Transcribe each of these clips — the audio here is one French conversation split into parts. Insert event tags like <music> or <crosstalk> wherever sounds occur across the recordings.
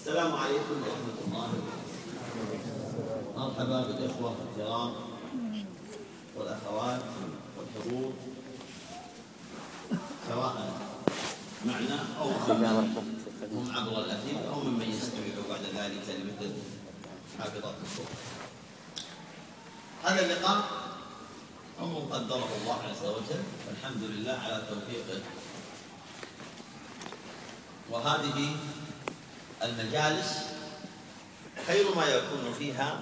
السلام عليكم ورحمة الله وبركاته. مرحبا بالإخوة الكرام والأخوات والحضور سواء معنا أو هم عبر الأثير أو ممن يستمع بعد ذلك لمثل حافظات الصوت. هذا اللقاء أمر قدره الله عز وجل والحمد لله على توفيقه. وهذه المجالس خير ما يكون فيها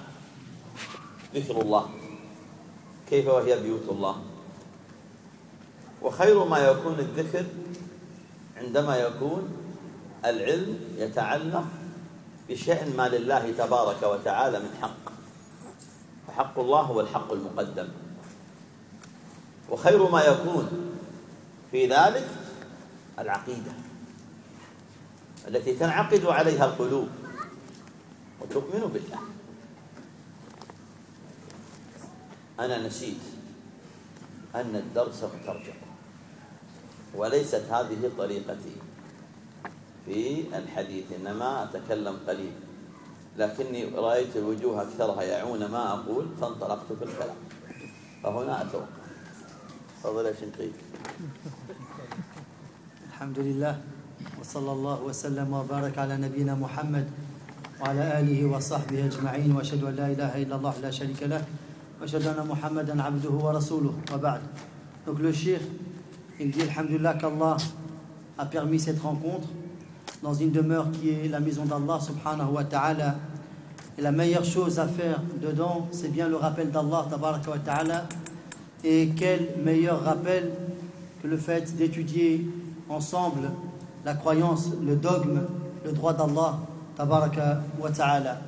ذكر الله. كيف وهي بيوت الله؟ وخير ما يكون الذكر عندما يكون العلم يتعلق بشيء ما لله تبارك وتعالى من حق. فحق الله هو الحق المقدم. وخير ما يكون في ذلك العقيدة. التي تنعقد عليها القلوب. وتؤمن بالله. أنا نسيت أن الدرس مترجم. وليست هذه طريقتي في الحديث إنما أتكلم قليل. لكني رأيت الوجوه أكثرها يعون ما أقول فانطلقت في الكلام. فهنا أتوقف. تفضل يا شنقيط الحمد لله. وصلى الله وسلم وبارك على نبينا محمد وعلى آله وصحبه أجمعين وأشهد أن لا إله إلا الله لا شريك له وأشهد أن محمدا عبده ورسوله وبعد Donc le shir, il dit Alhamdulillah qu'Allah a permis cette rencontre dans une demeure qui est la maison d'Allah subhanahu wa ta'ala. Et la meilleure chose à faire dedans, c'est bien le rappel d'Allah tabaraka wa ta'ala. Et quel meilleur rappel que le fait d'étudier ensemble la croyance, le dogme, le droit d'Allah, tabaraka wa ta'ala.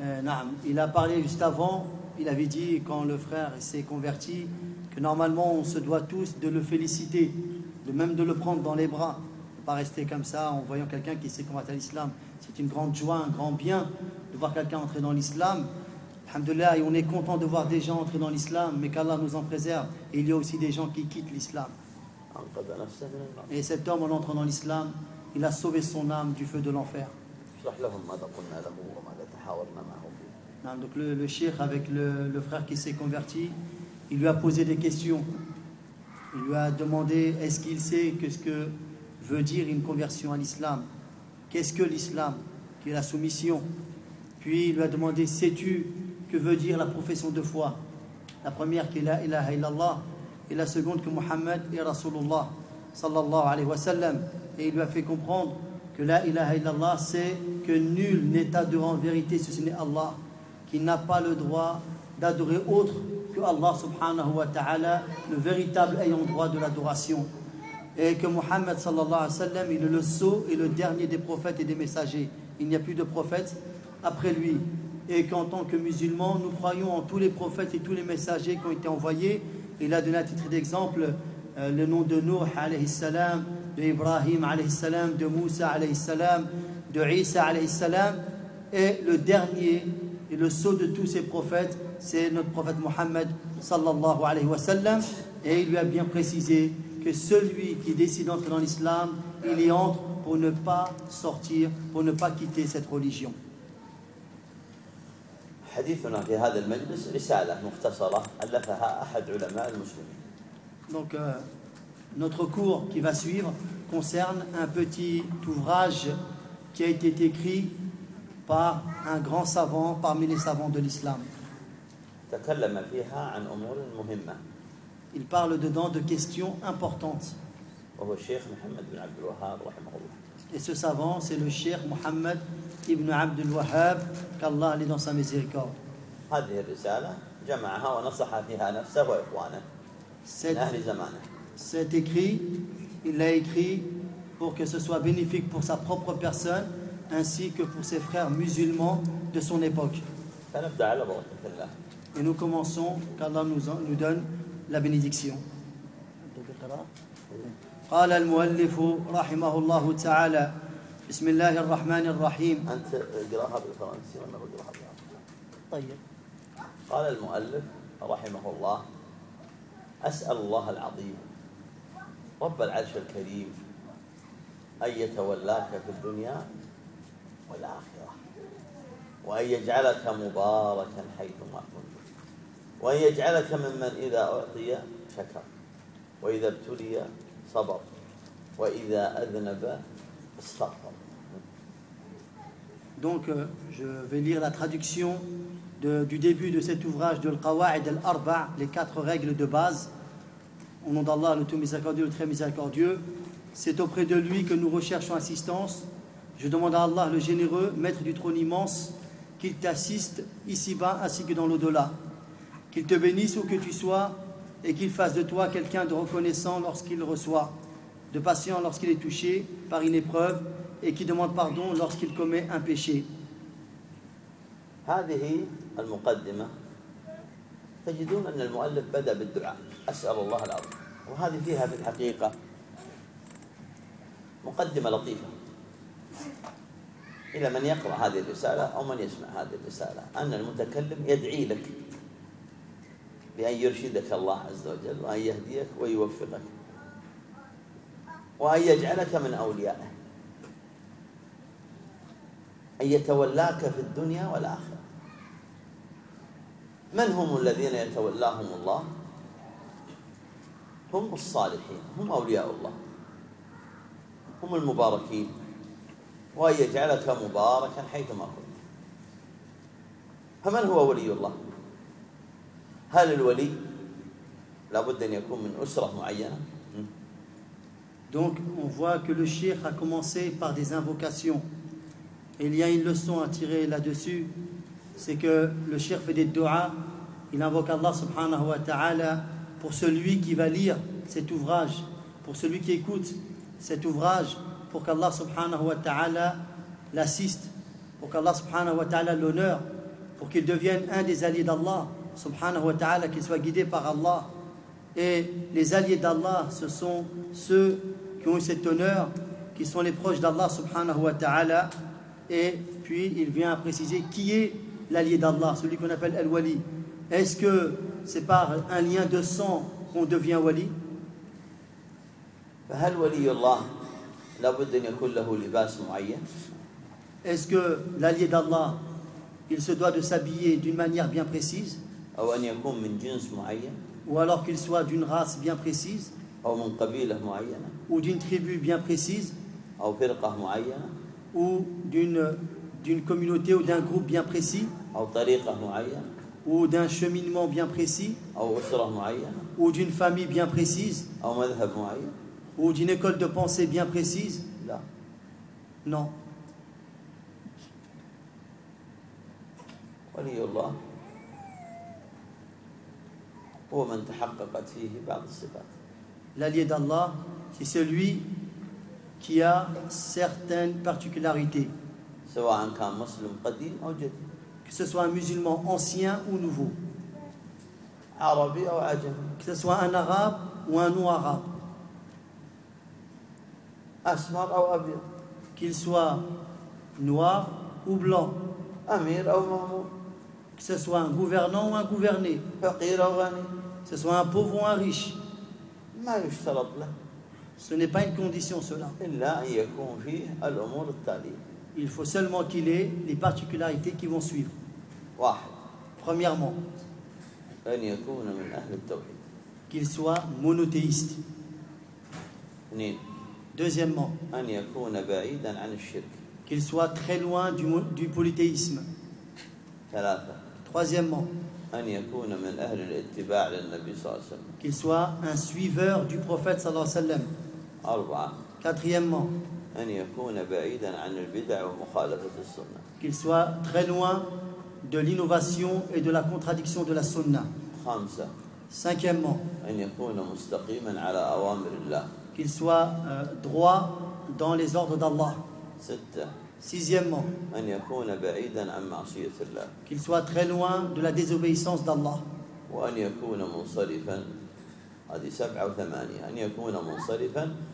Euh, il a parlé juste avant, il avait dit quand le frère s'est converti que normalement on se doit tous de le féliciter, de même de le prendre dans les bras, ne pas rester comme ça en voyant quelqu'un qui s'est converti à l'islam. C'est une grande joie, un grand bien de voir quelqu'un entrer dans l'islam. Alhamdulillah, on est content de voir des gens entrer dans l'islam, mais qu'Allah nous en préserve. Et il y a aussi des gens qui quittent l'islam. Et cet homme, en entrant dans l'islam, il a sauvé son âme du feu de l'enfer. Donc le, le avec le, frère qui s'est converti, il lui a posé des questions. Il lui a demandé est-ce qu'il sait ce que veut dire une conversion à l'islam? Qu'est-ce que l'islam? Qui est la soumission Puis il lui a demandé sais-tu que veut dire la profession de foi. La première qui est la ilaha illallah et la seconde que Muhammad est Rasulullah sallallahu alayhi. Et il lui a fait comprendre que la ilaha illallah c'est que nul n'est adoré en vérité si ce n'est Allah, qui n'a pas le droit d'adorer autre que Allah subhanahu wa ta'ala, le véritable ayant droit de l'adoration. Et que Muhammad sallallahu alayhi wa il est le sceau et le dernier des prophètes et des messagers. Il n'y a plus de prophètes après lui et qu'en tant que musulmans, nous croyons en tous les prophètes et tous les messagers qui ont été envoyés. Il a donné à titre d'exemple euh, le nom de Nuh alayhi salam, de Ibrahim alayhi salam, de Moussa alayhi salam, de Isa alayhi salam. Et le dernier et le sceau de tous ces prophètes, c'est notre prophète Mohammed sallallahu alayhi wa. Et il lui a bien précisé que celui qui décide d'entrer dans l'islam, il y entre pour ne pas sortir, pour ne pas quitter cette religion. حديثنا في هذا المجلس رسالة مختصرة ألفها أحد علماء المسلمين. Donc euh, notre cours qui va suivre concerne un petit ouvrage qui a été écrit par un grand savant parmi les savants de l'islam. تكلم فيها عن أمور مهمة. Il parle dedans de questions importantes. وهو الشيخ محمد بن عبد الوهاب رحمه الله. Et ce savant, c'est le Cheikh Mohammed ibn Abdul Wahhab, qu'Allah est dans sa miséricorde. هذه الرسالة جمعها ونصح فيها نفسه وإخوانه من أهل زمانه. Cet écrit, il l'a écrit pour que ce soit bénéfique pour sa propre personne ainsi que pour ses frères musulmans de son époque. فنبدأ على بركة الله. Et nous commençons qu'Allah nous, nous donne la bénédiction. قال المؤلف رحمه الله تعالى بسم الله الرحمن الرحيم. أنت اقرأها بالفرنسي ولا اقراها بالعربي؟ طيب. قال المؤلف رحمه الله أسأل الله العظيم رب العرش الكريم أن يتولاك في الدنيا والآخرة وأن يجعلك مباركا حيثما كنت وأن يجعلك ممن إذا أعطي شكر وإذا ابتلي صبر وإذا أذنب استغفر. Donc, euh, je vais lire la traduction du début de cet ouvrage de Al-Qawa'id al-Arba', les quatre règles de base. Au nom d'Allah, le tout miséricordieux, le très miséricordieux, c'est auprès de lui que nous recherchons assistance. Je demande à Allah, le généreux, maître du trône immense, qu'il t'assiste ici-bas ainsi que dans l'au-delà. Qu'il te bénisse où que tu sois et qu'il fasse de toi quelqu'un de reconnaissant lorsqu'il reçoit, de patient lorsqu'il est touché par une épreuve et qui demande pardon lorsqu'il commet un péché. هذه المقدمة. تجدون أن المؤلف بدأ بالدعاء. أسأل الله العظيم. وهذه فيها في الحقيقة مقدمة لطيفة. إلى من يقرأ هذه الرسالة أو من يسمع هذه الرسالة. أن المتكلم يدعي لك بأن يرشدك الله عز وجل وأن يهديك ويوفقك وأن يجعلك من أوليائه. أن يتولاك في الدنيا والآخرة. من هم الذين يتولاهم الله؟ هم الصالحين هم أولياء الله. هم المباركين. وأن يجعلك مباركا حيثما كنت. فمن هو ولي الله؟ هل الولي لابد أن يكون من أسرة معينة؟ Donc, on voit que le shir a commencé par des invocations. Et il y a une leçon à tirer là-dessus. C'est que le fait des doigts. Il invoque Allah subhanahu wa ta'ala pour celui qui va lire cet ouvrage, pour celui qui écoute cet ouvrage, pour qu'Allah subhanahu wa ta'ala l'assiste, pour qu'Allah subhanahu wa ta'ala l'honneur, pour qu'il devienne un des alliés d'Allah subhanahu wa ta'ala, qu'il soit guidé par Allah. Et les alliés d'Allah, ce sont ceux qui ont eu cet honneur, qui sont les proches d'Allah subhanahu wa ta'ala. Et puis il vient à préciser qui est l'allié d'Allah, celui qu'on appelle el-wali. Est-ce que c'est par un lien de sang qu'on devient Wali? Est-ce que l'allié d'Allah, il se doit de s'habiller d'une manière bien précise? Ou alors qu'il soit d'une race bien précise? Ou d'une tribu bien précise? ou d'une communauté ou d'un groupe bien précis ou d'un cheminement bien précis ou d'une famille bien précise ou d'une école de pensée bien précise Non. L'allié d'Allah, c'est celui qui a certaines particularités. Que ce soit un musulman ancien ou nouveau. Que ce soit un arabe ou un non-arabe. Qu'il soit noir ou blanc. Que ce soit un gouvernant ou un gouverné. Que ce soit un pauvre ou un riche. Ce n'est pas une condition cela. Il faut seulement qu'il ait les particularités qui vont suivre. Premièrement, qu'il soit monothéiste. Deuxièmement, qu'il soit très loin du, polythéisme. Troisièmement, qu'il soit un suiveur du prophète sallallahu alayhi wa. أربعة Quatrièmement, أن يكون بعيدا عن البدع ومخالفة السنة qu'il soit très loin de l'innovation et de la contradiction de la sunna. خامسة Cinquièmement, أن يكون مستقيما على أوامر الله qu'il soit euh, droit dans les ordres d'Allah. ستة Sixièmement, أن يكون بعيدا عن معصية الله qu'il soit très loin de la désobéissance d'Allah. وأن يكون منصرفا هذه سبعة وثمانية أن يكون منصرفا عن الشهوات والشبهات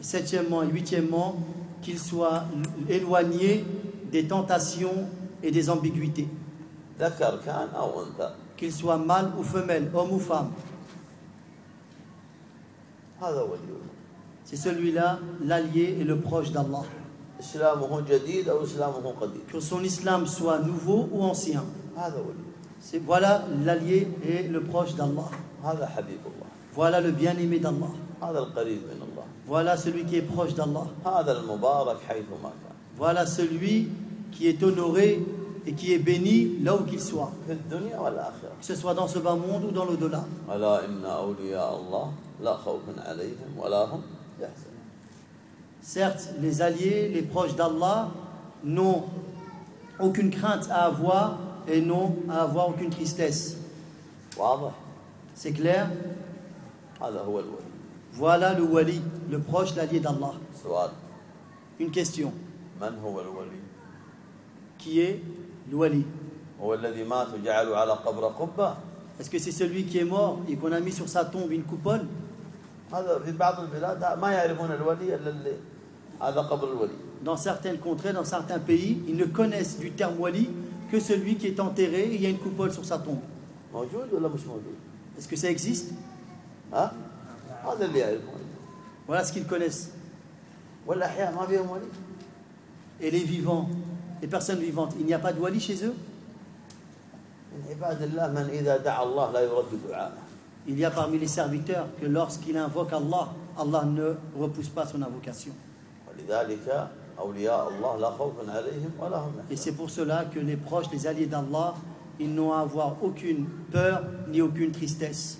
Septièmement et huitièmement, qu'il soit éloigné des tentations et des ambiguïtés. Qu'il soit mâle ou femelle, homme ou femme. C'est celui-là l'allié et le proche d'Allah. Que son islam soit nouveau ou ancien. Voilà l'allié et le proche d'Allah. Voilà le bien-aimé d'Allah. هذا القريب من الله Voilà celui qui est proche d'Allah. هذا المبارك حيثما كان Voilà celui qui est honoré et qui est béni là où qu'il soit. في الدنيا والآخرة Que ce soit dans ce bas monde ou dans l'au-delà. ألا إن أولياء الله لا خوف عليهم ولا هم يحزنون Certes, les alliés, les proches d'Allah n'ont aucune crainte à avoir et n'ont à avoir aucune tristesse. واضح C'est clair هذا هو الولي Voilà le wali, le proche, l'allié d'Allah. Une question. Qui est le wali? Est-ce que c'est celui qui est mort et qu'on a mis sur sa tombe une coupole? Dans certaines contrées, dans certains pays, ils ne connaissent du terme wali que celui qui est enterré et il y a une coupole sur sa tombe. Est-ce que ça existe? هذا اللي يعرفون Voilà ce qu'ils connaissent. والأحياء ما فيهم ولي Et les vivants, les personnes vivantes, il n'y a pas de wali chez eux من عباد الله من إذا دعا الله لا يرد دعاءه Il y a parmi les serviteurs que lorsqu'il invoque Allah, Allah ne repousse pas son invocation. ولذلك أولياء الله لا خوف عليهم ولا هم Et يحزنون c'est pour cela que les proches, les alliés d'Allah, ils n'ont à avoir aucune peur ni aucune tristesse.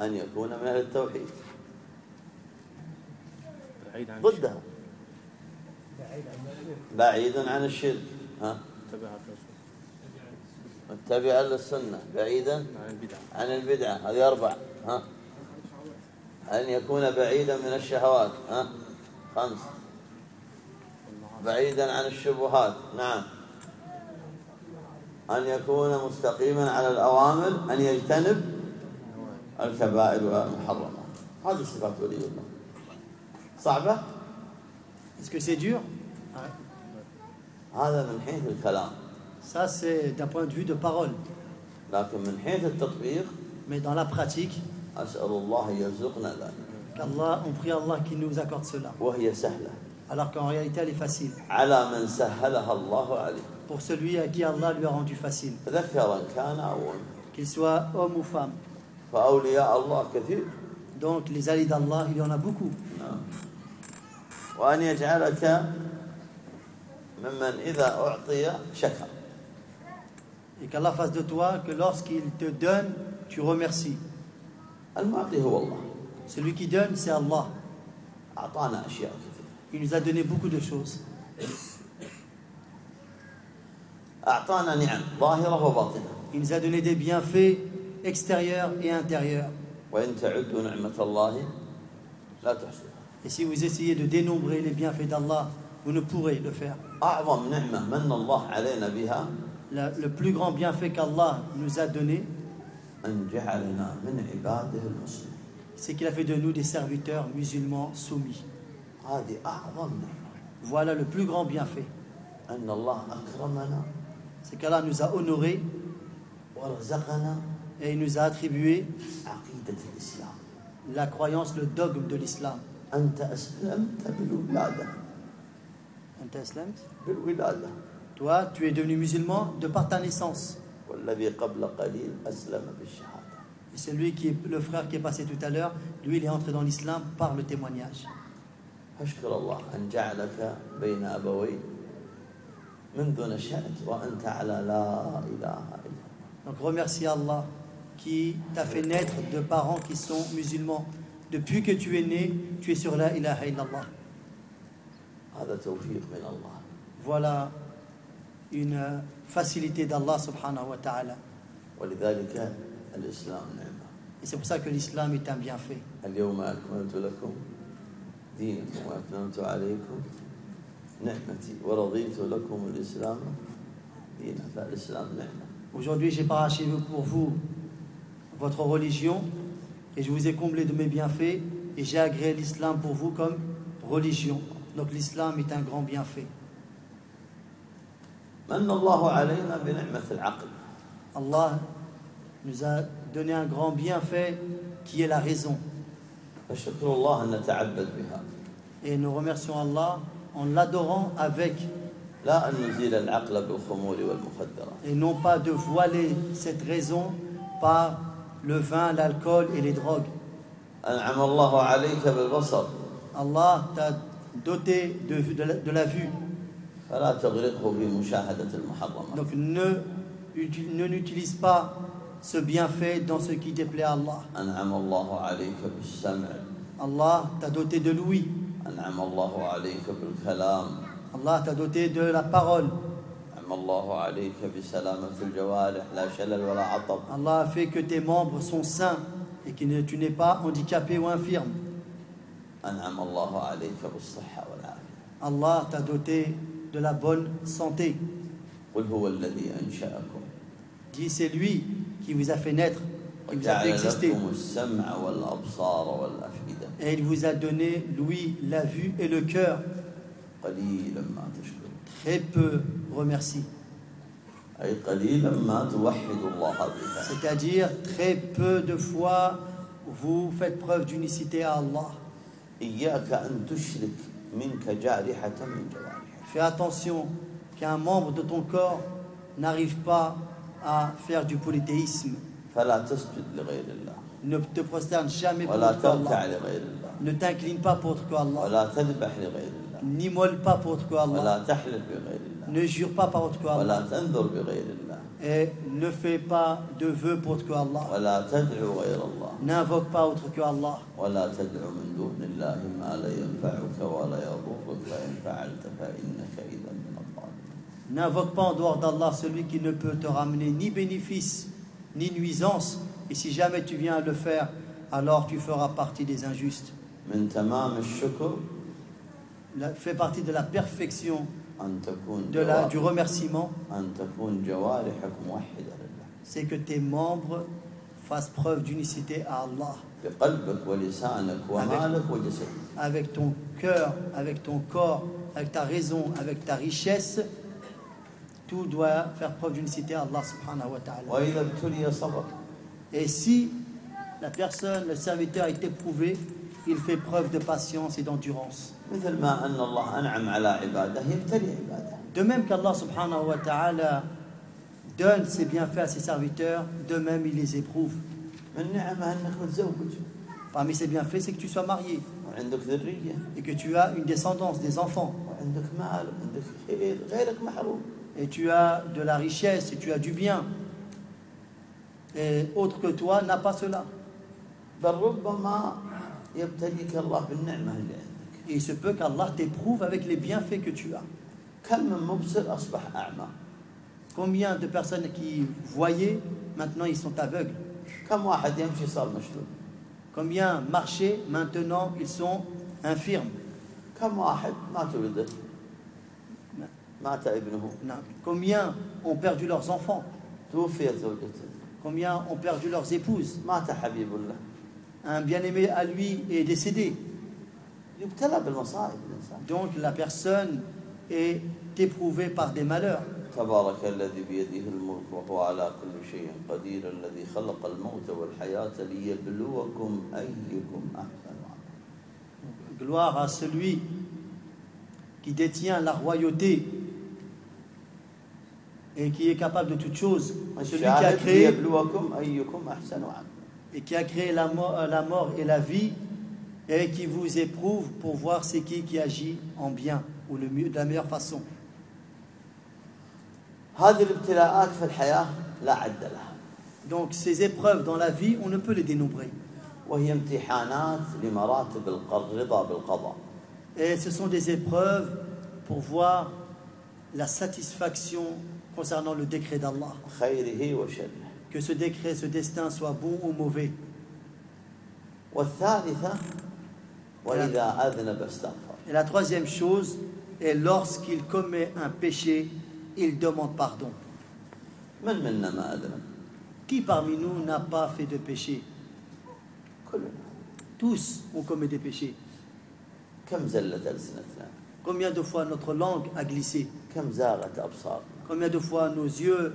أن يكون من أهل التوحيد. بعيد عن ضدها بعيد عن الشرك. ها؟ تبع الرسول. متبعا للسنه بعيدا عن البدع. عن البدعة هذه أربع. ها؟ أن يكون بعيدا من الشهوات. ها؟ خمس. بعيدا عن الشبهات. نعم. أن يكون مستقيما على الأوامر. أن يجتنب الكبائر والمحرمات هذه صفات ولي الله صعبة Est-ce que c'est dur هذا من حيث الكلام Ça, c'est d'un point de vue de parole. لكن من حيث التطبيق Mais dans la pratique, أسأل الله أن يرزقنا ذلك qu'Allah, on prie Allah qu'il nous accorde cela. وهي سهلة Alors qu'en réalité, elle est facile. على من سهلها الله عليه Pour celui à qui Allah lui a rendu facile. ذكرا كان أو أنثى Qu'il soit homme ou femme. فأولياء الله كثير Donc, les alliés d'Allah, il y en a beaucoup. نعم. وأن يجعلك ممن إذا أعطي شكر Et qu'Allah fasse de toi que lorsqu'il te donne, tu remercies. المعطي هو الله Celui qui donne, c'est Allah. أعطانا أشياء كثيرة Il nous a donné beaucoup de choses. أعطانا نعم ظاهرة وباطنة Il nous a donné des bienfaits extérieure et intérieure. Et si vous essayez de dénombrer les bienfaits d'Allah, vous ne pourrez le faire. Le plus grand bienfait qu'Allah nous a donné, c'est qu'il a fait de nous des serviteurs musulmans soumis. Voilà le plus grand bienfait. C'est qu'Allah nous a honorés et il nous a attribué la croyance, le dogme de l'islam. Toi, tu es devenu musulman de par ta naissance. Et celui qui est le frère qui est passé tout à l'heure, lui, il est entré dans l'islam par le témoignage. Donc remercie Allah qui t'a fait naître de parents qui sont musulmans. Depuis que tu es né, tu es sur la ilaha illallah. Voilà une facilité d'Allah subhanahu wa ta'ala. Et c'est pour ça que l'islam est un bienfait. Aujourd'hui, j'ai parlé pour vous votre religion, et je vous ai comblé de mes bienfaits, et j'ai agréé l'islam pour vous comme religion. Donc l'islam est un grand bienfait. Allah nous a donné un grand bienfait qui est la raison. Et nous remercions Allah en l'adorant avec. Et non pas de voiler cette raison par le vin, l'alcool et les drogues. Allah t'a doté de, de, la, vue. Donc ne, ne n'utilise pas ce bienfait dans ce qui déplaît à Allah. Allah t'a doté de l'ouïe. Allah t'a doté de la parole. أنعم الله عليك بسلامة الجوارح لا شلل ولا عطب Allah a fait que tes membres sont sains et que ne- tu n'es pas handicapé ou infirme. أنعم الله عليك بالصحة والعافية Allah t'a doté de la bonne santé. قل هو الذي أنشأكم Dis, c'est lui qui vous a fait naître, qui vous a fait وجعل exister. لكم السمع والأبصار والأفئدة Et il vous a donné l'ouïe, la vue et le cœur. قليلا ما تشكرون très peu remercie. C'est-à-dire, très peu de fois, vous faites preuve d'unicité à Allah. Fais attention qu'un membre de ton corps n'arrive pas à faire du polythéisme. Ne te prosterne jamais pour Allah. Ne t'incline pas pour autre Allah. ولا تذبح لغير الله N'immole pas pour autre que Allah. ولا تحلف بغير الله Ne jure pas par autre que Allah. ولا تنذر بغير الله Et ne fais pas de vœux pour autre que Allah. ولا تدعو غير الله N'invoque pas autre que Allah. ولا تدعو من دون الله ما لا ينفعك ولا يضرك فإن فعلت فإنك إذا من الظالمين N'invoque pas en dehors d'Allah celui qui ne peut te ramener ni bénéfice ni nuisance. Et si jamais tu viens à le faire, alors tu feras partie des injustes. من تمام الشكر fait partie de la perfection de la, du remerciement, c'est que tes membres fassent preuve d'unicité à Allah. Avec, ton cœur, avec ton corps, avec ta raison, avec ta richesse, tout doit faire preuve d'unicité à Allah. Et si la personne, le serviteur a été éprouvé, il fait preuve de patience et d'endurance. De même qu'Allah subhanahu wa ta'ala donne ses bienfaits à ses serviteurs, de même il les éprouve. Parmi ses bienfaits, c'est que tu sois marié et que tu as une descendance, des enfants. Et tu as de la richesse et tu as du bien. Et autre que toi n'a pas cela. Et il se peut qu'Allah t'éprouve avec les bienfaits que tu as. Combien de personnes qui voyaient, maintenant ils sont aveugles. Combien marchaient, maintenant ils sont infirmes. Combien ont perdu leurs enfants. Combien ont perdu leurs épouses Un bien-aimé à lui est décédé. يبتلى بالمصائب الإنسان Donc la personne est éprouvée par des malheurs. تبارك الذي بيده الملك وهو على كل شيء قدير الذي خلق الموت والحياة ليبلوكم أيكم أحسن عملا Gloire à celui qui détient la royauté et qui est capable de toutes choses. Celui qui a الشاهد créé, et qui a créé la mort, euh, la mort et la vie et qui vous éprouve pour voir c'est qui qui agit en bien ou le mieux, de la meilleure façon. Donc ces épreuves dans la vie, on ne peut les dénombrer. Et ce sont des épreuves pour voir la satisfaction concernant le décret d'Allah que ce décret, ce destin soit bon ou mauvais. Et la troisième chose est lorsqu'il commet un péché, il demande pardon. Qui parmi nous n'a pas fait de péché? Tous ont commis des péchés. Combien de fois notre langue a glissé? Combien de fois nos yeux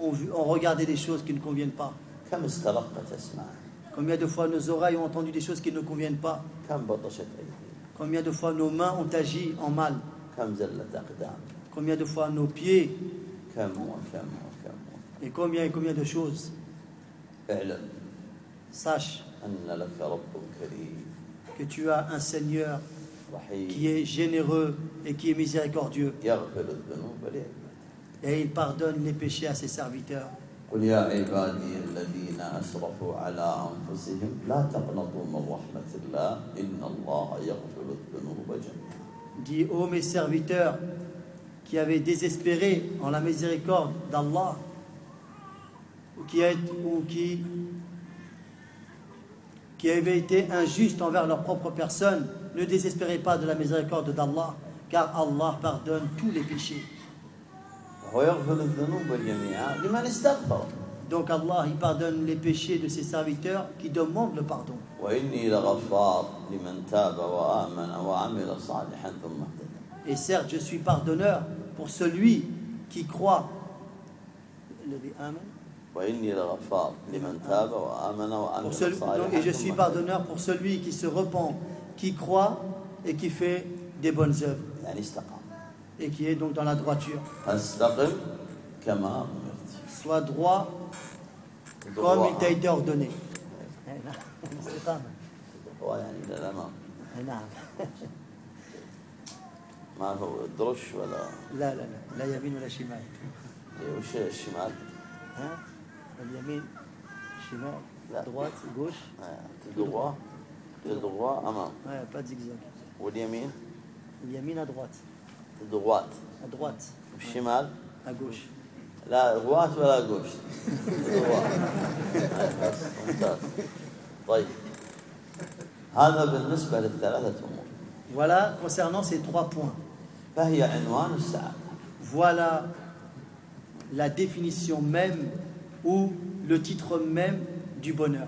ont, vu- ont regardé des choses qui ne conviennent pas كم استرقت أسماعنا Combien de fois nos oreilles ont entendu des choses qui ne conviennent pas كم بطشت أيدينا Combien de fois nos mains ont agi en mal كم زلت أقدامنا Combien de fois nos pieds كم وكم وكم Et combien et combien de choses اعلم Sache أن لك رب كريم que tu as un Seigneur qui رحيم est généreux et qui est miséricordieux. يغفر الذنوب لعباده Et il pardonne les péchés à ses serviteurs. قل يا عبادي الذين أسرفوا على أنفسهم لا تقنطوا من رحمة الله إن الله يغفر الذنوب جميعا Dis, ô mes serviteurs qui avaient désespéré en la miséricorde d'Allah, ou qui, est- ou qui, qui avaient été injustes envers leur propre personne, ne désespérez pas de la miséricorde d'Allah, car Allah pardonne tous les péchés. Donc Allah, il pardonne les péchés de ses serviteurs qui demandent le pardon. Et certes, je suis pardonneur pour celui qui croit. Et je suis pardonneur pour celui qui se repent, qui croit et qui fait des bonnes œuvres et qui est donc dans la droiture. فاستقم كما أمرت Sois droit comme il t'a été ordonné. هو يعني للأمام نعم ما هو درش ولا لا لا لا لا يمين ولا شمال وش الشمال ها اليمين شمال لا. droite gauche تدغوا تدغوا أمام ouais, pas de zigzag واليمين اليمين à droite droite. À droite. Shimal. À gauche. La droite ou la gauche? Voilà concernant ces trois points. Voilà la définition même ou le titre même du bonheur.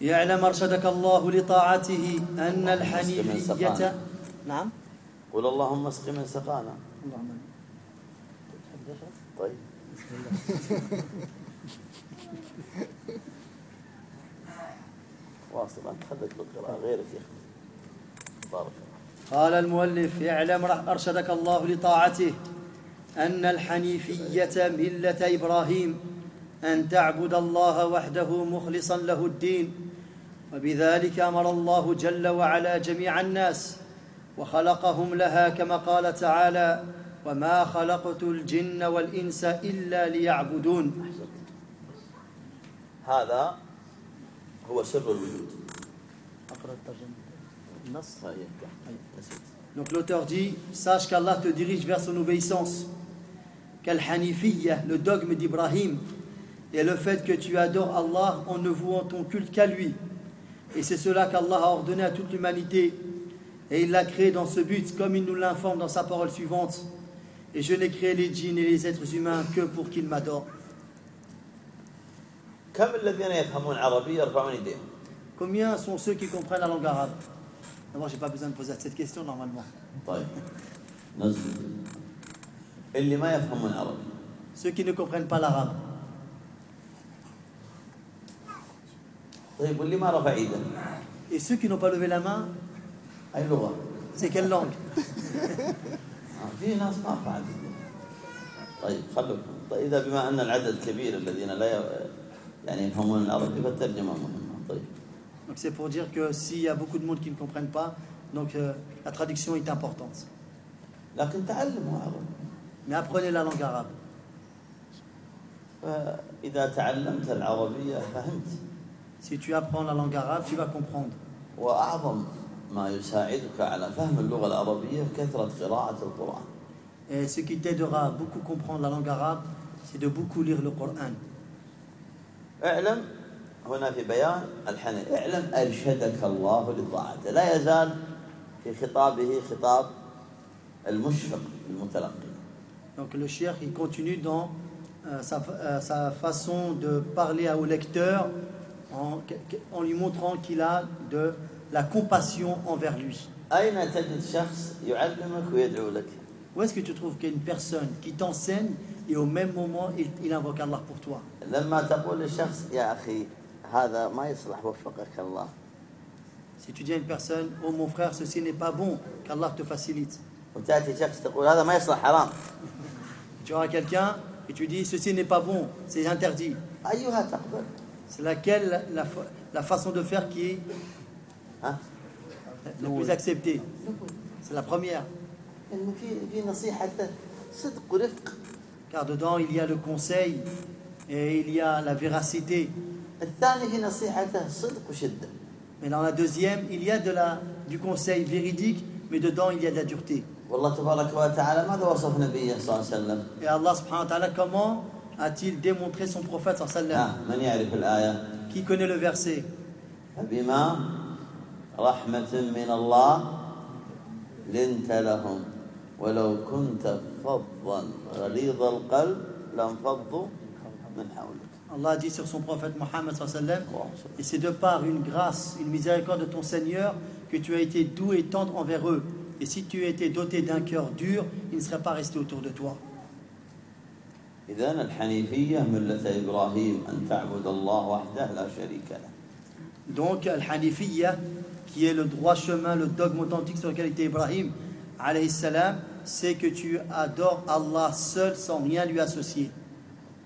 يعلم أرشدك الله لطاعته أن الحنيفية نعم. قل اللهم اسق من سقانا. اللهم طيب. واصل أنت خليك بالقراءة غيرك يا بارك الله قال المؤلف اعلم أرشدك الله لطاعته أن الحنيفية ملة إبراهيم أن تعبد الله وحده مخلصا له الدين وبذلك أمر الله جل وعلا جميع الناس وخلقهم لها كما قال تعالى وما خلقت الجن والإنس إلا ليعبدون هذا هو سر الوجود أقرأ الترجمة النص Donc l'auteur dit, sache qu'Allah te dirige vers son obéissance, qu'Al-Hanifiyya, le dogme d'Ibrahim, est le fait que tu adores Allah en ne vouant ton culte qu'à lui. Et c'est cela qu'Allah a ordonné à toute l'humanité. Et il l'a créé dans ce but, comme il nous l'informe dans sa parole suivante. Et je n'ai créé les djinns et les êtres humains que pour qu'ils m'adorent. Combien sont ceux qui comprennent la langue arabe? D'abord, je n'ai pas besoin de poser cette question normalement. Ceux qui ne comprennent pas l'arabe. Et ceux qui n'ont pas levé la main, اي لغة c'est quelle langue آه، في ناس ما رفعت ايدهم طيب خلوكم طيب اذا بما ان العدد كبير الذين لا ي- يعني يفهمون العربي فالترجمة مهمة طيب Donc c'est pour dire que s'il y a beaucoup de monde qui ne comprennent pas, donc euh, la traduction est importante. لكن تعلموا عربي Mais apprenez la langue arabe. فإذا تعلمت العربية فهمت Si tu apprends la langue arabe, tu vas comprendre. وأعظم ما يساعدك على فهم اللغة العربية كثرة قراءة القرآن Et ce qui t'aidera à beaucoup comprendre la langue arabe, c'est de beaucoup lire le Coran. اعلم هنا في بيان الحنين اعلم أرشدك الله لطاعته لا يزال في خطابه خطاب المشفق المتلقي Donc le cheikh, il continue dans euh, sa, euh, sa façon de parler au lecteur en, lui montrant qu'il a de la compassion envers lui. Où est-ce que tu trouves qu'il y a une personne qui t'enseigne et au même moment il, il invoque Allah pour toi? Si tu dis à une personne, oh mon frère, ceci n'est pas bon, qu'Allah te facilite. Tu auras quelqu'un et tu dis, ceci n'est pas bon, c'est interdit. C'est laquelle la, façon de faire qui est hein, la plus acceptée? C'est la première. Car dedans, il y a le conseil et il y a la véracité. Mais dans la deuxième, il y a du conseil véridique, mais dedans, il y a de la dureté. Et Allah subhanahu wa ta'ala, comment a-t-il démontré son prophète sallam? Qui connaît le verset? Allah dit sur son prophète Mohammed et c'est de par une grâce, une miséricorde de ton Seigneur que tu as été doux et tendre envers eux. Et si tu étais doté d'un cœur dur, ils ne seraient pas restés autour de toi. إذا الحنيفية ملة إبراهيم أن تعبد الله وحده لا شريك له Donc, Al-Hanifiyya, qui est le droit chemin, le dogme authentique sur lequel était Ibrahim, alayhi salam, c'est que tu adores Allah seul sans rien lui associer.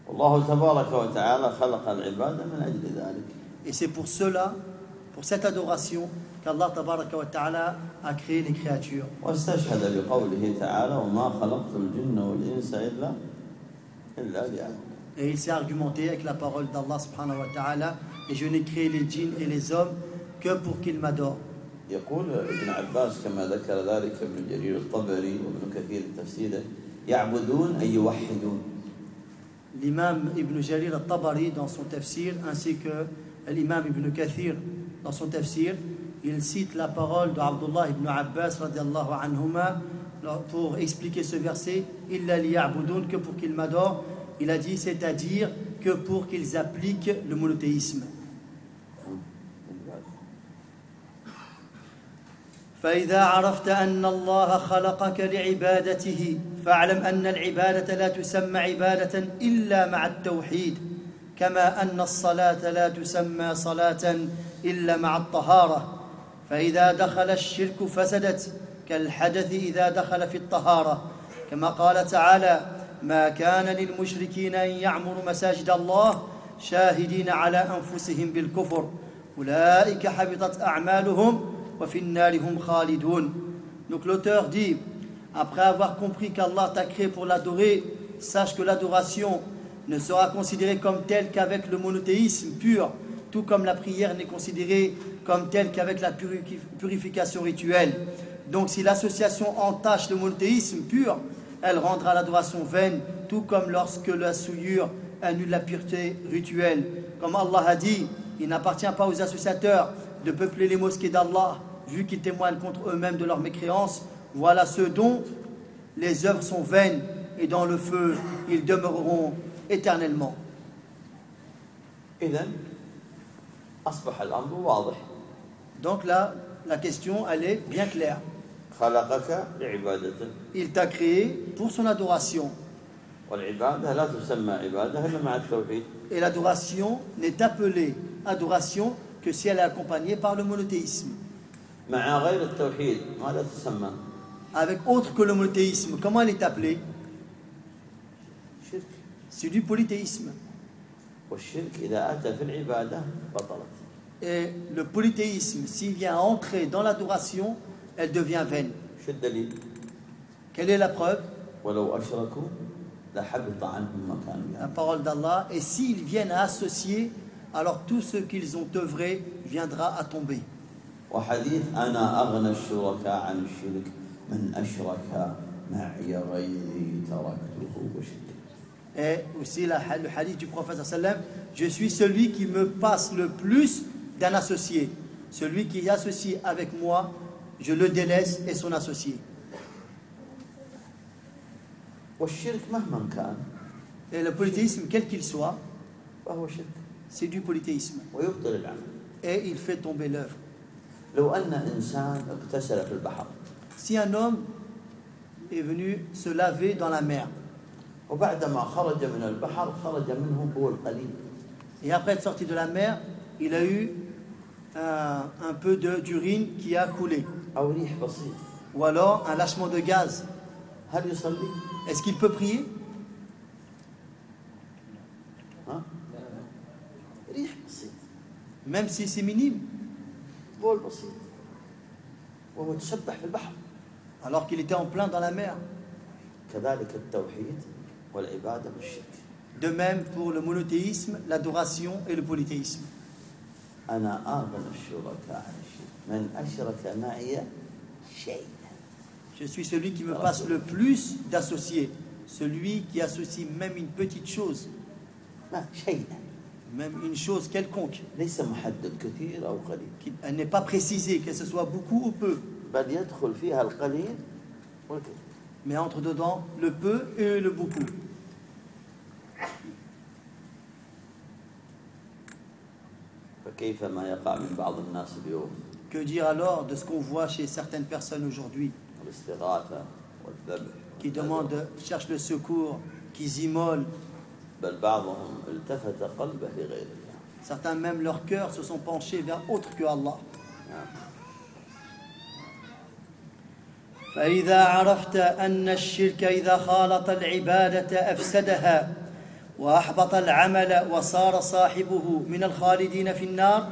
والله تبارك وتعالى خلق العبادة من أجل ذلك Et c'est pour cela, pour cette adoration, qu'Allah ta'ala a créé les créatures. Et il s'est argumenté avec la parole d'Allah subhanahu wa ta'ala Et je n'ai créé les djinns et les hommes que pour qu'ils m'adorent. يقول ابن عباس كما ذكر ذلك ابن جرير الطبري وابن كثير تفسيره يعبدون أي يوحدون L'imam Ibn Jarir al-Tabari dans son tafsir, ainsi que l'imam Ibn Kathir dans son tafsir, il cite la parole d'Abdullah ibn Abbas radiallahu anhuma pour expliquer ce verset Illa liya'budun que pour qu'ils m'adorent. Il a dit c'est-à-dire que pour qu'ils appliquent le monothéisme. فإذا عرفت أن الله خلقك لعبادته فاعلم أن العبادة لا تسمى عبادة إلا مع التوحيد كما أن الصلاة لا تسمى صلاة إلا مع الطهارة فإذا دخل الشرك فسدت كالحدث إذا دخل في الطهارة كما قال تعالى ما كان للمشركين أن يعمروا مساجد الله شاهدين على أنفسهم بالكفر أولئك حبطت أعمالهم وفي النار هم خالدون Donc l'auteur dit, après avoir compris qu'Allah t'a créé pour l'adorer, sache que l'adoration ne sera considérée comme telle qu'avec le monothéisme pur, tout comme la prière n'est considérée comme telle qu'avec la puri- purification rituelle. Donc si l'association entache le monothéisme pur, elle rendra l'adoration vaine, tout comme lorsque la souillure annule la pureté rituelle. Comme Allah a dit, il n'appartient pas aux associateurs de peupler les mosquées d'Allah, vu qu'ils témoignent contre eux-mêmes de leur mécréance. Voilà ce dont les œuvres sont vaines, et dans le feu, ils demeureront éternellement. Donc là, la question, elle est bien claire. Il t'a créé pour son adoration. Et l'adoration n'est appelée adoration que si elle est accompagnée par le monothéisme. Avec autre que le monothéisme, comment elle est appelée? C'est du polythéisme. Et le polythéisme, s'il vient entrer dans l'adoration, elle devient vaine. Quelle est la preuve? La parole d'Allah, et s'ils viennent à associer, alors tout ce qu'ils ont œuvré viendra à tomber. Et aussi la, le hadith du prophète sallam, je suis celui qui me passe le plus d'un associé. Celui qui associe avec moi, je le délaisse et son associé. Et le polythéisme, quel qu'il soit, c'est du polythéisme. Et il fait tomber l'œuvre. Si un homme est venu se laver dans la mer, et après être sorti de la mer, il a eu un, un peu d'urine qui a coulé ou alors un lâchement de gaz. Est-ce qu'il peut prier? Hein même si c'est minime. Alors qu'il était en plein dans la mer. De même pour le monothéisme, l'adoration et le polythéisme. أنا أغنى الشركاء عن الشرك من أشرك معي شيئا Je suis celui qui me passe le plus d'associés, celui qui associe même une petite chose, ما شيئا même une chose quelconque, ليس محدد كثير أو قليل qui- elle n'est pas précisée, que ce soit beaucoup ou peu, بل يدخل فيها القليل والكثير mais entre dedans le peu et le beaucoup. فكيف ما يقع من بعض الناس اليوم Que dire alors de ce qu'on voit chez certaines personnes aujourd'hui الاستغاثة والذبح qui demandent, cherchent le secours, qui immolent, بل بعضهم التفت قلبه لغير الله certains même leurs cœurs se sont penchés vers autre que Allah. نعم. فإذا عرفت أن الشرك إذا خالط العبادة أفسدها وأحبط العمل وصار صاحبه من الخالدين في النار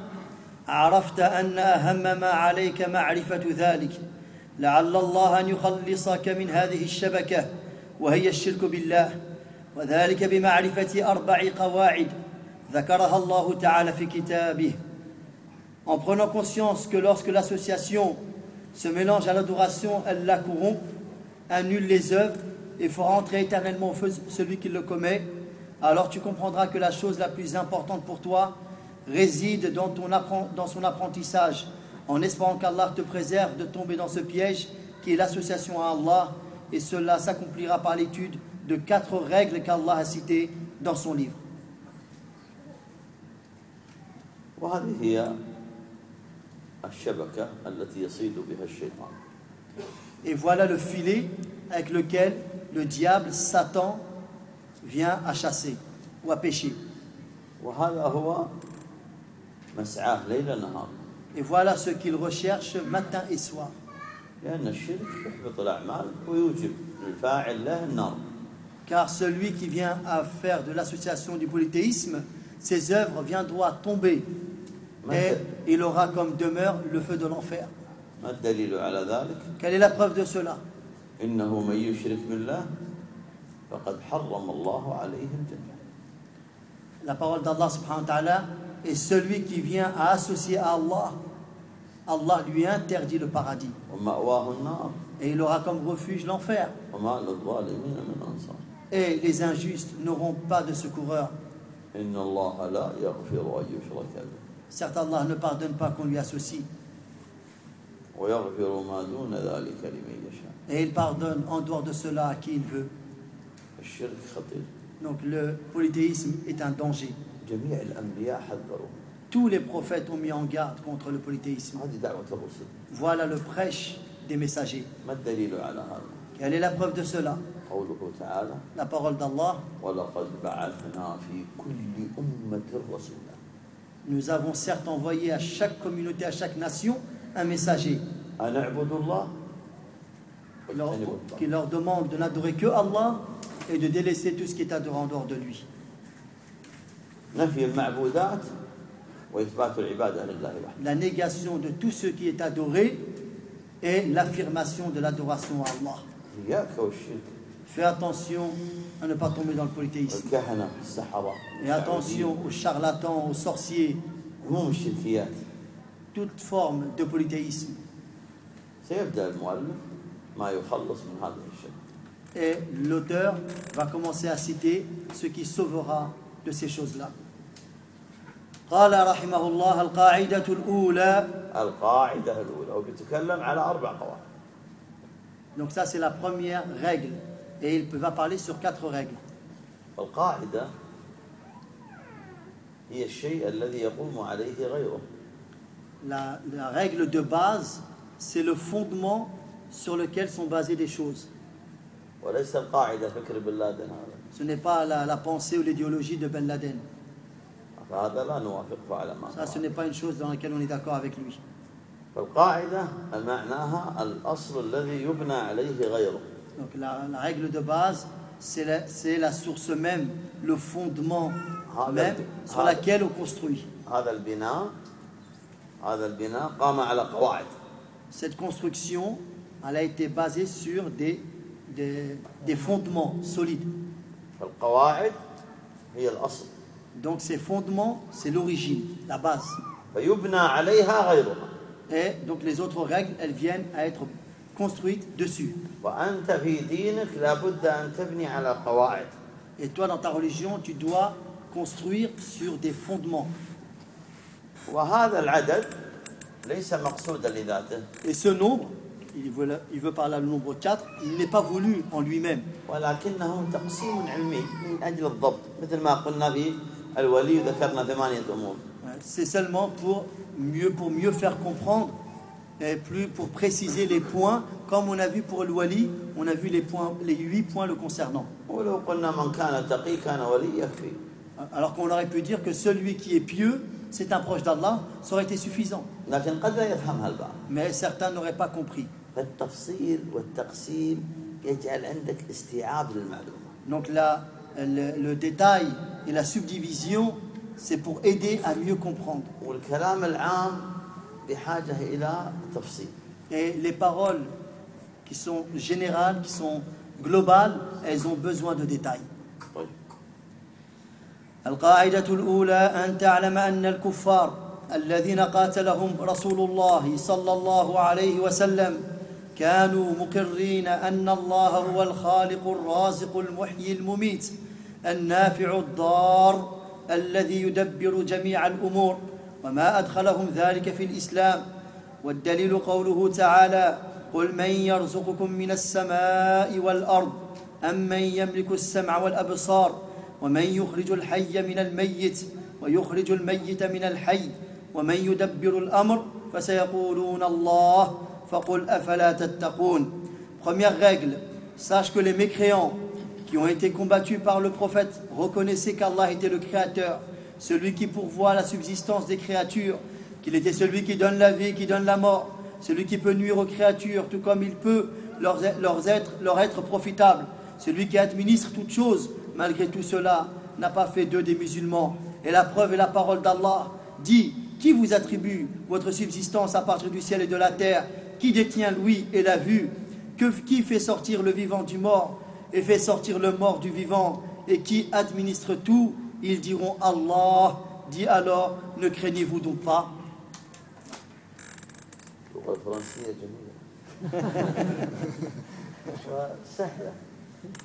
عرفت أن أهم ما عليك معرفة ذلك لعل الله أن يخلصك من هذه الشبكة وهي الشرك بالله وذلك بمعرفة أربع قواعد ذكرها الله تعالى في كتابه en prenant conscience que lorsque l'association se mélange à l'adoration, elle la corrompt, annule les œuvres et fera entrer éternellement au feu celui qui le commet, alors tu comprendras que la chose la plus importante pour toi réside dans, ton appren- dans son apprentissage, en espérant qu'Allah te préserve de tomber dans ce piège qui est l'association à Allah, et cela s'accomplira par l'étude de quatre règles qu'Allah a citées dans son livre. وهذه هي الشبكة التي يصيد بها الشيطان Et voilà le filet avec lequel le diable, Satan, vient à chasser ou à pêcher. وهذا هو مسعاه ليل نهار Et voilà ce qu'il recherche matin et soir. Car celui qui vient à faire de l'association du polythéisme, ses œuvres viendront à tomber et il aura comme demeure le feu de l'enfer. Quelle est la preuve de cela? La parole d'Allah subhanahu wa ta'ala et celui qui vient à associer à Allah, Allah lui interdit le paradis. Et il aura comme refuge l'enfer. Et les injustes n'auront pas de secoureur. Certes, Allah ne pardonne pas qu'on lui associe. Et il pardonne en dehors de cela à qui il veut. Donc le polythéisme est un danger. Tous les prophètes ont mis en garde contre le polythéisme. Voilà le prêche des messagers. Quelle est la preuve de cela? La parole d'Allah. Nous avons certes envoyé à chaque communauté, à chaque nation, un messager. Qui leur demande de n'adorer que Allah et de délaisser tout ce qui est adorant en dehors de lui. La négation de tout ce qui est adoré et l'affirmation de l'adoration à Allah. Fais attention à ne pas tomber dans le polythéisme. Et attention aux charlatans, aux sorciers, toute forme de polythéisme. Et l'auteur va commencer à citer ce qui sauvera de ces choses-là. قال رحمه الله القاعدة الأولى القاعدة الأولى وبيتكلم على أربع قواعد Donc ça c'est la première règle. Et il va parler sur quatre règles. القاعدة هي الشيء الذي يقوم عليه غيره La, la règle de base, c'est le fondement sur lequel sont basées des choses. وليس القاعدة فكر بن لادن هذا Ce n'est pas la, pensée ou l'idéologie de Ben Laden. Ça, ce n'est pas une chose dans laquelle on est d'accord avec lui. Donc la, règle de base, c'est la, source même, le fondement même sur laquelle on construit. Cette construction, elle a été basée sur des fondements solides. Donc ces fondements, c'est l'origine, la base. Et donc les autres règles, elles viennent à être construites dessus. Et toi, dans ta religion, tu dois construire sur des fondements. Et ce nombre il veut, il veut parler le nombre 4, il n'est pas voulu en lui-même. ولكنه تقسيم علمي من أجل الضبط مثل ما قلنا في الولي ذكرنا ثمانية أمور C'est seulement pour mieux, pour mieux faire comprendre et plus pour préciser les points. Comme on a vu pour le wali, on a vu les, points, les huit points le concernant. ولو قلنا من كان تقي كان ولي يكفي Alors qu'on aurait pu dire que celui qui est pieux, c'est un proche d'Allah, ça aurait été suffisant. لكن قد لا يفهم هالبعض Mais certains n'auraient pas compris. فالتفصيل والتقسيم يجعل عندك استيعاب للمعلومة Donc là, le, le détail et la subdivision, c'est pour aider à mieux comprendre. والكلام العام بحاجة إلى تفصيل Et les paroles qui sont générales, qui sont globales, elles ont besoin de détails. طيب القاعدة الأولى أن تعلم أن الكفار الذين قاتلهم رسول الله صلى الله عليه وسلم كانوا مقرين أن الله هو الخالق الرازق المحيي المميت النافع الضار الذي يدبر جميع الأمور وما أدخلهم ذلك في الإسلام. والدليل قوله تعالى قل من يرزقكم من السماء والأرض أم من يملك السمع والأبصار ومن يخرج الحي من الميت ويخرج الميت من الحي ومن يدبر الأمر فسيقولون الله Première règle, sache que les mécréants qui ont été combattus par le prophète reconnaissaient qu'Allah était le créateur, celui qui pourvoit la subsistance des créatures, qu'il était celui qui donne la vie, qui donne la mort, celui qui peut nuire aux créatures, tout comme il peut leur, être, leur être profitable, celui qui administre toutes choses, malgré tout cela, n'a pas fait d'eux des musulmans. Et la preuve est la parole d'Allah. Dit, qui vous attribue votre subsistance à partir du ciel et de la terre? qui détient l'ouïe et la vue, qui fait sortir le vivant du mort et fait sortir le mort du vivant, et qui administre tout, ils diront Allah, dit alors, ne craignez-vous donc pas? <laughs>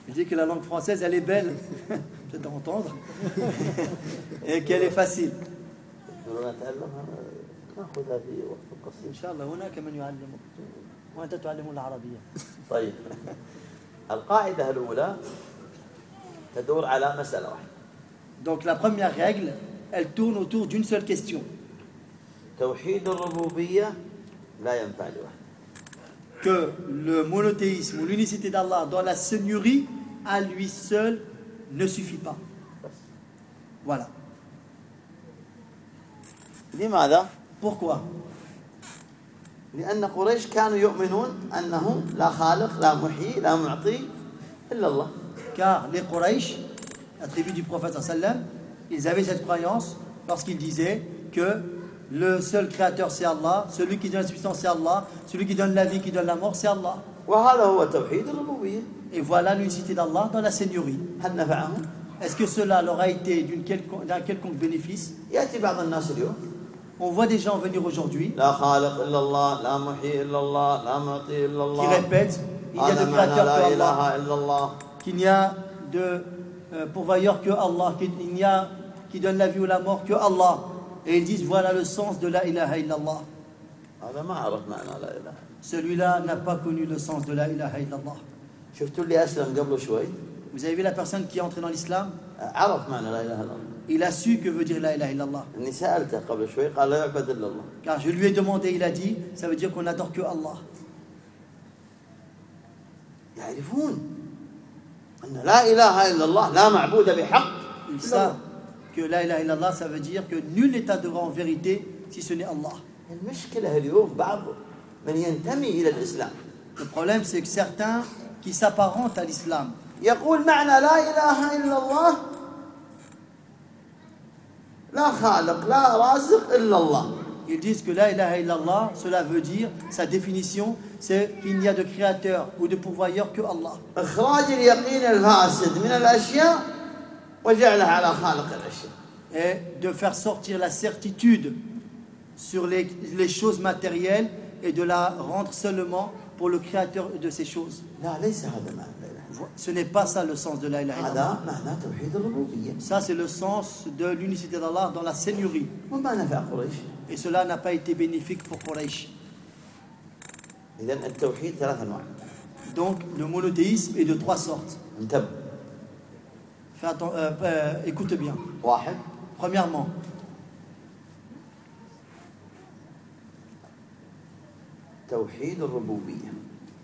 Il dit que la langue française, elle est belle, <laughs> peut-être à entendre, <laughs> et qu'elle est facile. ناخذها في وقت قصير شاء الله هناك من يعلمك وأنت تعلم العربية <laughs> طيب القاعدة الأولى تدور على مسألة واحدة Donc la première règle, elle tourne autour d'une seule question. توحيد الربوبية لا ينفع لوحده Que le monothéisme ou l'unicité d'Allah dans la seigneurie, à lui seul, ne suffit pas. Voilà. لماذا؟ Pourquoi لأن قريش كانوا يؤمنون أنه لا خالق لا محيي لا معطي إلا الله Car les Quraysh, la tribu du prophète sallam, ils avaient cette croyance lorsqu'ils disaient que le seul créateur c'est Allah, celui qui donne la substance c'est Allah, celui qui donne la vie, qui donne la mort c'est Allah. وهذا هو توحيد الربوبية Et voilà l'unicité d'Allah dans la seigneurie. هل نفعهم؟ Est-ce que cela leur a été d'une quelconque- d'un quelconque bénéfice On voit des gens venir aujourd'hui. Qui répètent il n'y a de créateur que Allah, qu'il n'y a de euh, pourvoyeur que Allah, qu'il n'y a qui donne la vie ou la mort que Allah. Et ils disent voilà le sens de la ilaha illallah. Celui-là n'a pas connu le sens de la ilaha illallah. Vous avez vu la personne qui est entrée dans l'islam? il a su que veut dire la ilaha illallah. Car je lui ai demandé, il a dit, ça veut dire qu'on n'adore que Allah. Ils savent que la ilaha illallah, ça veut dire que nul n'est adoré en vérité si ce n'est Allah. Le problème, c'est que certains qui s'apparentent à l'islam. Ils disent que la ilaha illallah, cela veut dire, sa définition, c'est qu'il n'y a de créateur ou de pourvoyeur que Allah. Et de faire sortir la certitude sur les, les choses matérielles et de la rendre seulement pour le créateur de ces choses. Ce n'est pas ça le sens de la. Ça, c'est le sens de l'unicité d'Allah dans la seigneurie. Et cela n'a pas été bénéfique pour Quraysh. Donc, le monothéisme est de trois sortes. Euh, euh, écoute bien. Premièrement,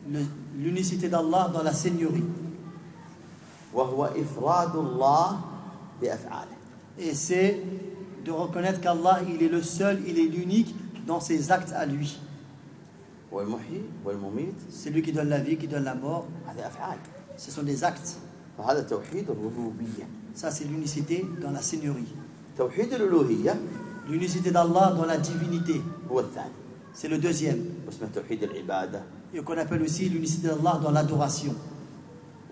le, l'unicité d'Allah dans la Seigneurie. Et c'est de reconnaître qu'Allah, il est le seul, il est l'unique dans ses actes à lui. C'est lui qui donne la vie, qui donne la mort. Ce sont des actes. Ça, c'est l'unicité dans la Seigneurie. L'unicité d'Allah dans la divinité. C'est le deuxième واسمه توحيد العبادة Et qu'on appelle aussi l'unicité d'Allah dans l'adoration.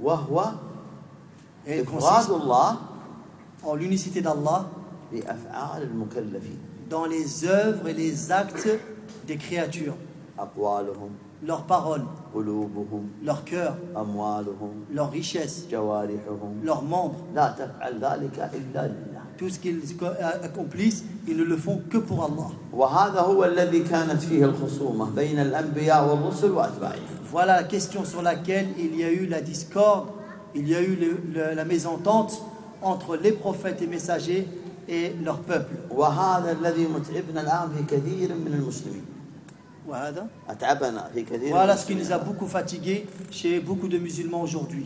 وهو Et elle إفراد consiste الله en l'unicité d'Allah بأفعال المكلفين dans les œuvres et les actes des créatures, أقوالهم leurs paroles, قلوبهم leur cœur, أموالهم leurs richesses, جوارحهم leurs membres. لا تفعل ذلك إلا لله Tout ce qu'ils accomplissent, ils ne le font que pour Allah. وهذا هو الذي كانت فيه الخصومة بين الأنبياء والرسل وأتباعهم Voilà la question sur laquelle il y a eu la discorde, il y a eu le- le- la mésentente entre les prophètes et messagers et leur peuple. وهذا الذي متعبنا الآن في كثير من المسلمين Voilà ce qui nous a beaucoup fatigués chez beaucoup de musulmans aujourd'hui.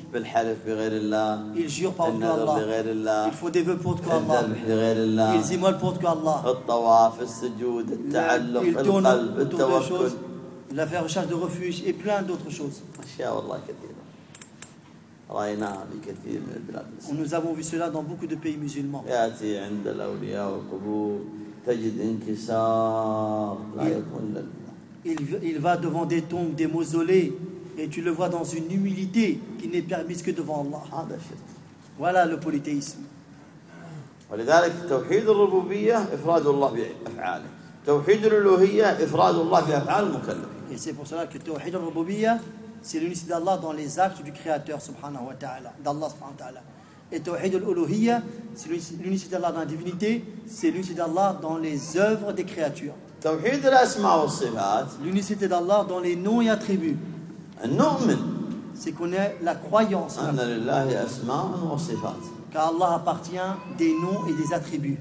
Ils jurent par Allah. Il faut des vœux pour toi Allah. Ils immolent pour toi Allah. Ils tournent autour de choses, la recherche de refuge et plein d'autres choses. Nous avons vu cela dans beaucoup de pays musulmans. عند الأولياء والقبور تجد انكسار لا يكون إلا لله Il, il va devant des tombes, des mausolées, et tu le vois dans une humilité qui n'est permise que devant Allah. هذا الشرك Voilà le polythéisme. ولذلك توحيد الربوبية إفراد الله بأفعاله توحيد الألوهية إفراد الله بأفعال المكلفين Et c'est pour cela que Tawhid al-Rububiyyah, c'est l'unicité d'Allah dans les actes du Créateur, subhanahu wa ta'ala, d'Allah subhanahu wa ta'ala. Et Tawhid al-Uluhiyyah, c'est l'unicité d'Allah dans la divinité, c'est l'unicité d'Allah dans les œuvres des créatures. L'unicité d'Allah dans les noms et attributs. C'est qu'on ait la croyance. Car Allah appartient des noms et des attributs.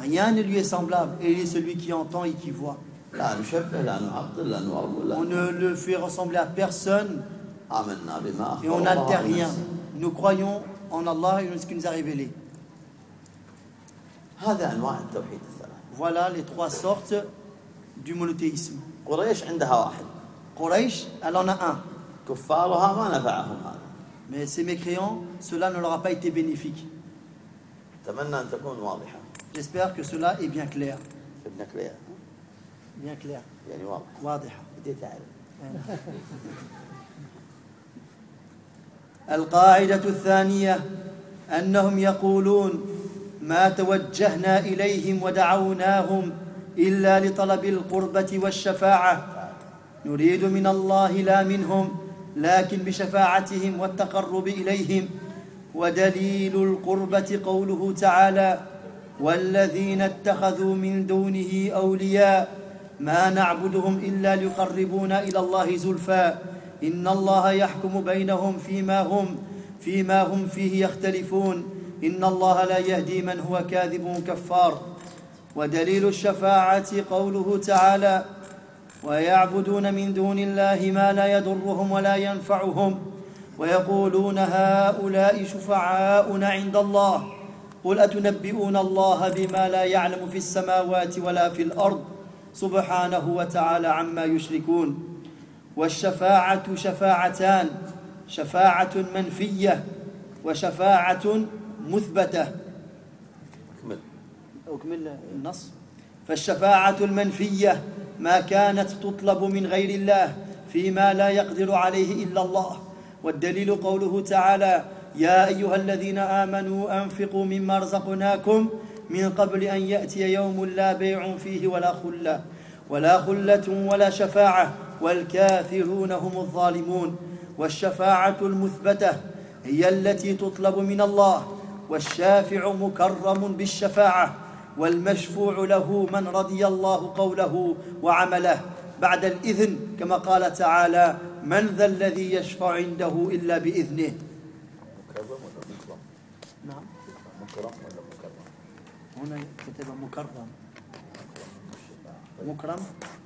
Rien ne lui est semblable il est celui qui entend et qui voit. On ne le fait ressembler à personne et on n'altère rien. Nous croyons en Allah et en ce qu'il nous a révélé. هذا أنواع التوحيد الثلاث Voilà les trois sortes du monothéisme. قريش عندها واحد Quraysh, elle en a un. كفارها ما نفعهم هذا Mais ces mécréants, cela ne leur a pas été bénéfique. أتمنى أن تكون واضحة J'espère que cela est bien clair. ابنك ليه Bien clair. يعني واضح واضحة. بديت أعرف القاعدة الثانية أنهم يقولون <laughs> ما توجهنا إليهم ودعوناهم إلا لطلب القربة والشفاعة. نريد من الله لا منهم لكن بشفاعتهم والتقرب إليهم. ودليل القربة قوله تعالى والذين اتخذوا من دونه أولياء ما نعبدهم إلا ليقربونا إلى الله زلفى. إن الله يحكم بينهم فيما هم فيما هم فيه يختلفون. إن الله لا يهدي من هو كاذب كفار. ودليل الشفاعة قوله تعالى ويعبدون من دون الله ما لا يضرهم ولا ينفعهم ويقولون هؤلاء شفعاؤنا عند الله. قل أتنبئون الله بما لا يعلم في السماوات ولا في الأرض سبحانه وتعالى عما يشركون. والشفاعة شفاعتان شفاعة منفية وشفاعة أكمل. أكمل النص. فالشفاعة المنفية ما كانت تطلب من غير الله فيما لا يقدر عليه إلا الله. والدليل قوله تعالى يا أيها الذين آمنوا أنفقوا مما رزقناكم من قبل أن يأتي يوم لا بيع فيه ولا خلة ولا خلة ولا شفاعة والكافرون هم الظالمون. والشفاعة المثبتة هي التي تطلب من الله والشافع مكرم بالشفاعة والمشفوع له من رضي الله قوله وعمله. بعد الإذن كما قال تعالى من ذا الذي يشفع عنده مكرم ولا مكرم؟ نعم مكرم.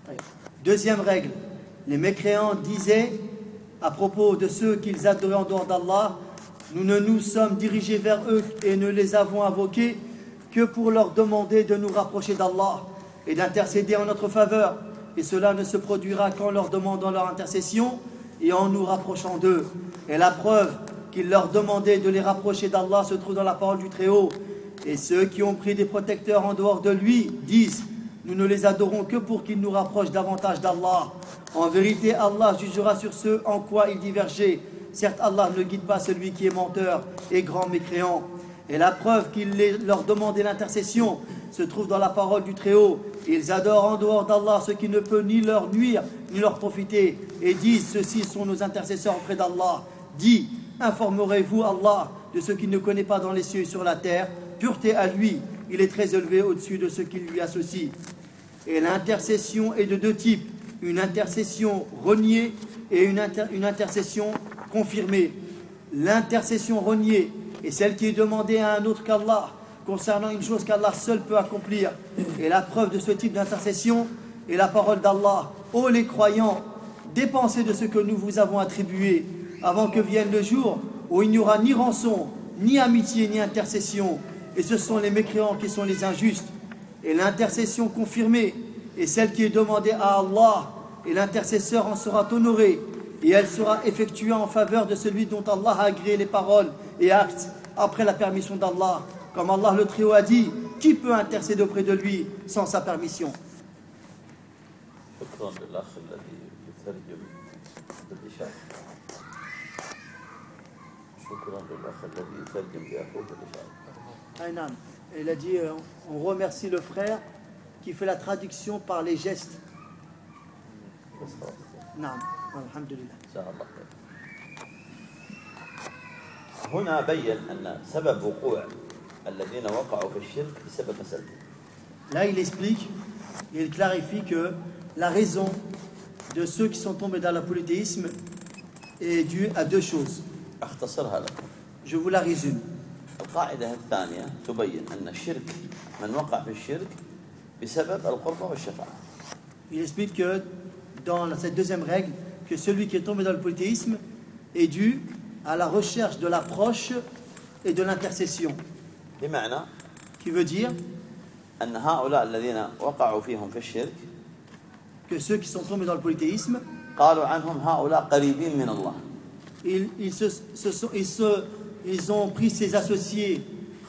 طيب. Deuxième règle, les mécréants disaient à propos de ceux qu'ils adoraient en dehors d'Allah, nous ne nous sommes dirigés vers eux et ne les avons invoqués que pour leur demander de nous rapprocher d'Allah et d'intercéder en notre faveur. Et cela ne se produira qu'en leur demandant leur intercession et en nous rapprochant d'eux. Et la preuve qu'ils leur demandaient de les rapprocher d'Allah se trouve dans la parole du Très-Haut. Et ceux qui ont pris des protecteurs en dehors de lui disent Nous ne les adorons que pour qu'ils nous rapprochent davantage d'Allah. En vérité, Allah jugera sur ceux en quoi ils divergeaient. Certes, Allah ne guide pas celui qui est menteur et grand mécréant. Et la preuve qu'ils les- leur demandaient l'intercession se trouve dans la parole du Très-Haut. Ils adorent en dehors d'Allah ce qui ne peut ni leur nuire ni leur profiter et disent Ceux-ci sont nos intercesseurs auprès d'Allah. Dis Informerez-vous Allah de ce qu'il ne connaît pas dans les cieux et sur la terre Pureté à lui, il est très élevé au-dessus de ce qu'il lui associe. Et l'intercession est de deux types une intercession reniée et une, une intercession confirmée. L'intercession reniée est celle qui est demandée à un autre qu'Allah concernant une chose qu'Allah seul peut accomplir. Et la preuve de ce type d'intercession est la parole d'Allah. Ô les croyants, dépensez de ce que nous vous avons attribué avant que vienne le jour où il n'y aura ni rançon, ni amitié, ni intercession. Et ce sont les mécréants qui sont les injustes. Et l'intercession confirmée est celle qui est demandée à Allah, et l'intercesseur en sera honoré, et elle sera effectuée en faveur de celui dont Allah a agréé les paroles et actes après la permission d'Allah. Comme Allah le Très-Haut a dit, qui peut intercéder auprès de lui sans sa permission? Il a dit, euh, on remercie le frère qui fait la traduction par les gestes Alhamdulillah. ان شاء الله خير هنا بين ان سبب وقوع الذين وقعوا في الشرك بسبب مسألتين Là, il explique, il clarifie que la raison de ceux qui sont tombés dans le polythéisme est due à deux choses. اختصرها لكم Je vous la résume. القاعدة الثانية تبين أن الشرك من وقع في الشرك بسبب القربة والشفاعة Il explique que dans cette deuxième règle, que celui qui est tombé dans le polythéisme est dû à la recherche de l'approche et de l'intercession. Qui veut dire que ceux qui sont tombés dans le polythéisme ils, ont pris ses associés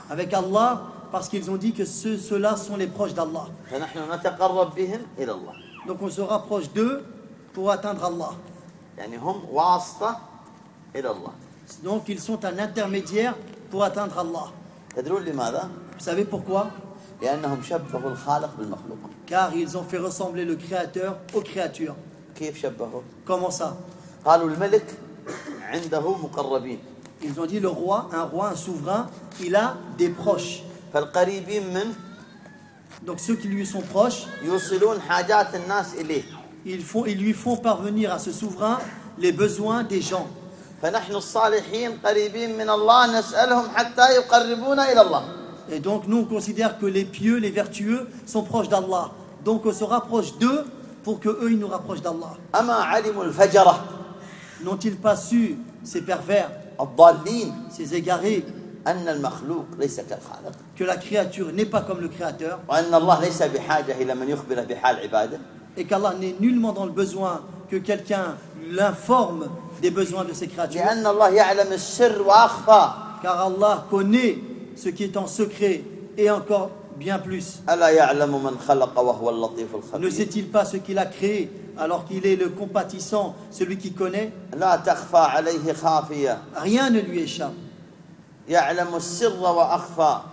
avec Allah parce qu'ils ont dit que ceux-là sont les proches d'Allah. Donc on se rapproche d'eux pour atteindre Allah. Donc ils sont un intermédiaire pour atteindre Allah. Vous savez pourquoi? Car ils ont fait ressembler le Créateur aux créatures. Comment ça? Ils ont dit le roi, un roi, un souverain, il a des proches. Donc ceux qui lui sont proches, ils, lui font parvenir à ce souverain les besoins des gens. Et donc nous on considère que les pieux, les vertueux sont proches d'Allah. Donc on se rapproche d'eux pour que eux ils nous rapprochent d'Allah. N'ont-ils pas su ces pervers, ces égarés, que la créature n'est pas comme le créateur? et qu'Allah n'est nullement dans le besoin que quelqu'un l'informe des besoins de ses créatures. Car Allah connaît ce qui est en secret et encore bien plus. Ne sait-il pas ce qu'il a créé alors qu'il est le compatissant, celui qui connaît? Rien ne lui échappe.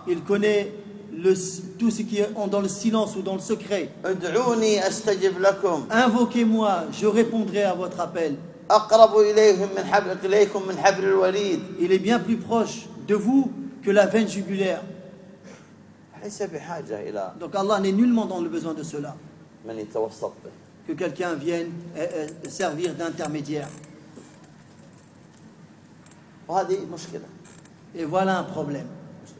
Il connaît tout ce qui est dans le silence ou dans le secret. Invoquez-moi, je répondrai à votre appel. Il est bien plus proche de vous que la veine jugulaire. Donc Allah n'est nullement dans le besoin de cela. Que quelqu'un vienne euh, euh, servir d'intermédiaire. Et voilà un problème.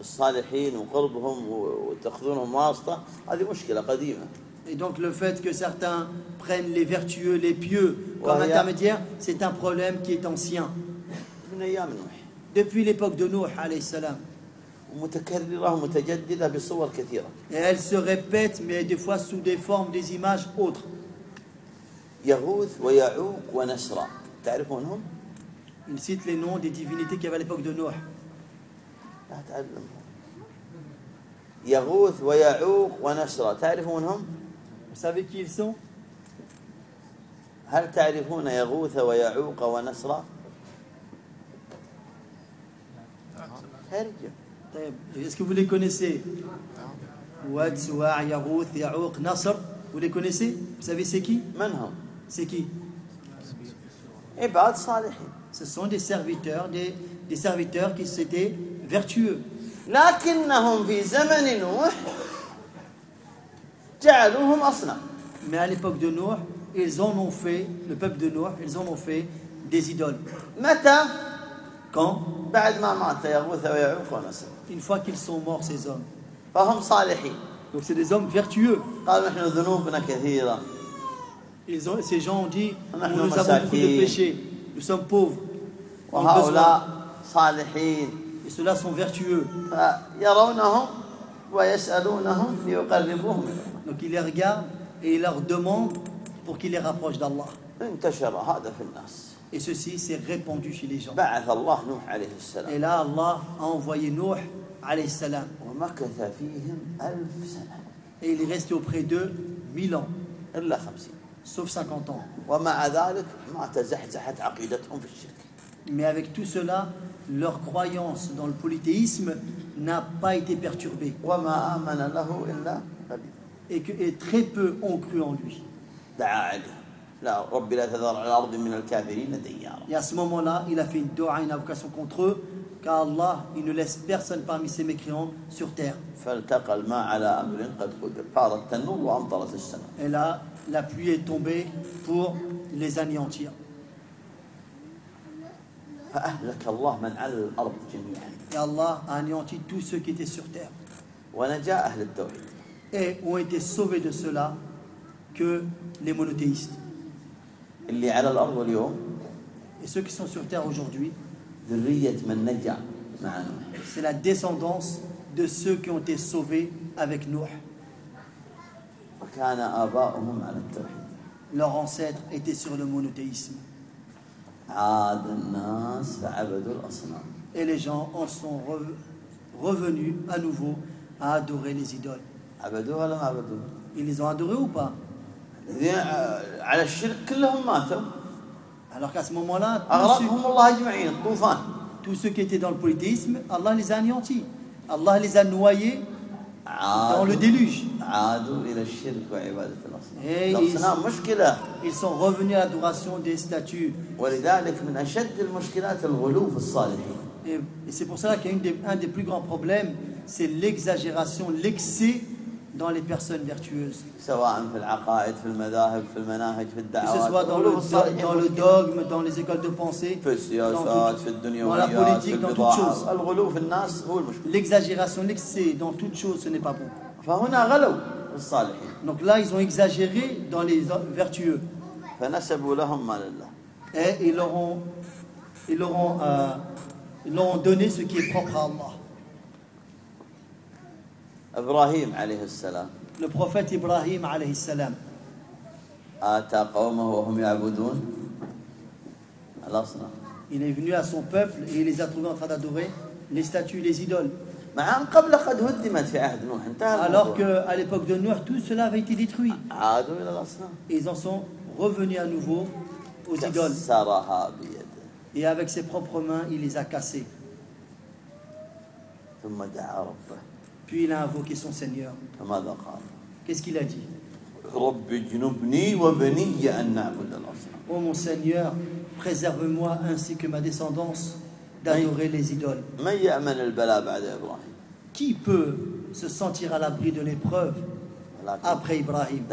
الصالحين وقربهم وتأخذونهم واسطة هذه مشكلة قديمة Et donc le fait que certains prennent les vertueux, les pieux comme Ouais, intermédiaires, c'est un problème qui est ancien. من أيام نوح Depuis l'époque de Nuh, alayhi salam. ومتكررة ومتجددة بصور كثيرة Et elle se répète, mais des fois sous des formes, des images autres. يغوث ويعوق ونسرا تعرفونهم؟ Il cite les noms des divinités qu'il y avait à l'époque de Nuh. لا تعلمهم يغوث ويعوق ونسرا تعرفونهم؟ Vous savez qui ils sont هل تعرفون يغوث ويعوق ونسرا؟ خارجة طيب، Est-ce que vous les connaissez Wad, Suwa', Yarouth, Ya'ouq, Nasr. Vous les connaissez Vous savez c'est qui هم؟ C'est qui عباد صالحين Ce sont des serviteurs, des, des serviteurs qui s'étaient vertueux. Mais à l'époque de Noé, ils en ont fait, le peuple de Noé, ils en ont fait des idoles. Quand? Une fois qu'ils sont morts, ces hommes. Donc c'est des hommes vertueux. Ces gens ont dit, nous, nous avons beaucoup de péchés, nous sommes pauvres ceux-là sont vertueux. Donc ils les regardent et ils leur demandent pour qu'ils les rapprochent d'Allah. Et ceci s'est répandu chez les gens. Et là, Allah a envoyé Nuh alayhi salam. Et il est resté auprès d'eux mille ans. Sauf 50 ans. Mais avec tout cela, leur croyance dans le polythéisme n'a pas été perturbée. Et, que, et très peu ont cru en lui. Et à ce moment-là, il a fait une doa, une invocation contre eux, car Allah, il ne laisse personne parmi ses mécréants sur terre. Et là, la pluie est tombée pour les anéantir. فأهلك الله من على الأرض جميعا Et Allah a anéanti tous ceux qui étaient sur terre. ونجا أهل التوحيد Et ont été sauvés de cela que les monothéistes. اللي على الأرض اليوم Et ceux qui sont sur terre aujourd'hui, ذرية من نجا مع نوح c'est la descendance de ceux qui ont été sauvés avec Nuh. وكان آباؤهم على التوحيد Leurs ancêtres étaient sur le monothéisme. Et les gens en sont revenus à nouveau à adorer les idoles. Ils les ont adorés ou pas? Alors qu'à ce moment-là, tous ceux qui étaient dans le polythéisme, Allah les a anéantis. Allah les a noyés dans le déluge. Et ils ils sont revenus à l'adoration des statues. Et, c'est pour cela qu'un des, des plus grands problèmes, c'est l'exagération, l'excès dans les personnes vertueuses. Que ce soit dans le, dans le dogme, dans les écoles de pensée, dans, dans la politique, dans toutes choses. L'exagération, l'excès dans toutes choses, ce n'est pas bon. فهنا غلوا في الصالحين Donc là, ils ont exagéré dans les vertueux. فنسبوا لهم ما لله Et ils leur ont, ils leur ont, euh, ils leur ont donné ce qui est propre à Allah. إبراهيم عليه السلام Le prophète Ibrahim, alayhi salam, آتى قومه وهم يعبدون الأصنام il est venu à son peuple et il les a trouvés en train d'adorer les statues, les idoles. Alors qu'à l'époque de Noé, tout cela avait été détruit. Ils en sont revenus à nouveau aux idoles. Et avec ses propres mains, il les a cassés. Puis il a invoqué son Seigneur. Qu'est-ce qu'il a dit Oh mon Seigneur, préserve-moi ainsi que ma descendance d'adorer les idoles. Qui peut se sentir à l'abri de l'épreuve après Ibrahim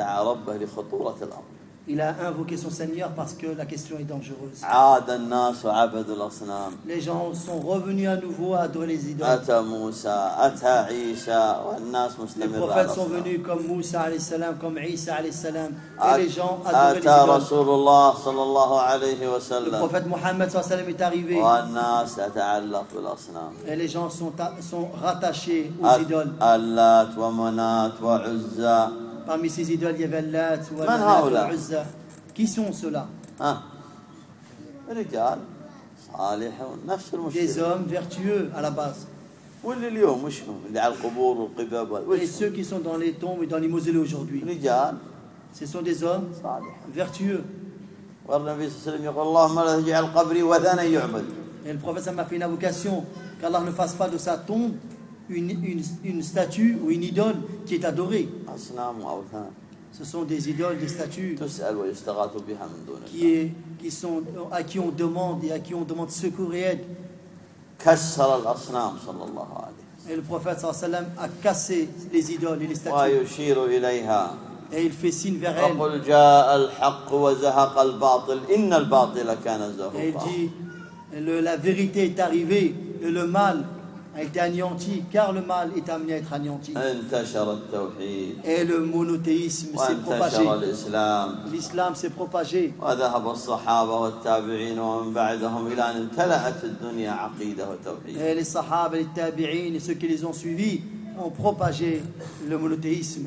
il a invoqué son Seigneur parce que la question est dangereuse. Les gens sont revenus à nouveau à adorer les idoles. Les prophètes sont venus comme Moussa salam, comme Isa salam, et les gens adoraient les idoles. Le prophète Mohammed est arrivé. Et les gens sont, sont rattachés aux idoles. اللات ومنات وعزى Parmi ces idoles, il y avait Lat, Man Manat, haoula Uzza. Qui sont ceux-là ها رجال صالحون نفس Des المشكلة hommes vertueux à la base. واللي اليوم وش هم اللي على القبور والقباب Et وش ceux qui sont dans les tombes et dans les mausolées aujourd'hui, رجال ce sont des hommes صالحون vertueux. والنبي صلى الله عليه وسلم يقول اللهم لا تجعل قبري وثنا يعبد Et le prophète ça m'a fait une invocation qu'Allah ne fasse pas de sa tombe une, statue ou une idole qui est adorée. Ce sont des idoles, des statues qui, sont, à qui on demande et à qui on demande secours et aide. Et le prophète sallam a cassé les idoles et les statues. Et il fait signe vers elles. Et il dit, la vérité est arrivée et le mal a été anéanti, car le mal est amené à être anéanti. Et le monothéisme s'est propagé. L'islam s'est propagé. Et les sahab et les tabi'in et ceux qui les ont suivis ont propagé le monothéisme.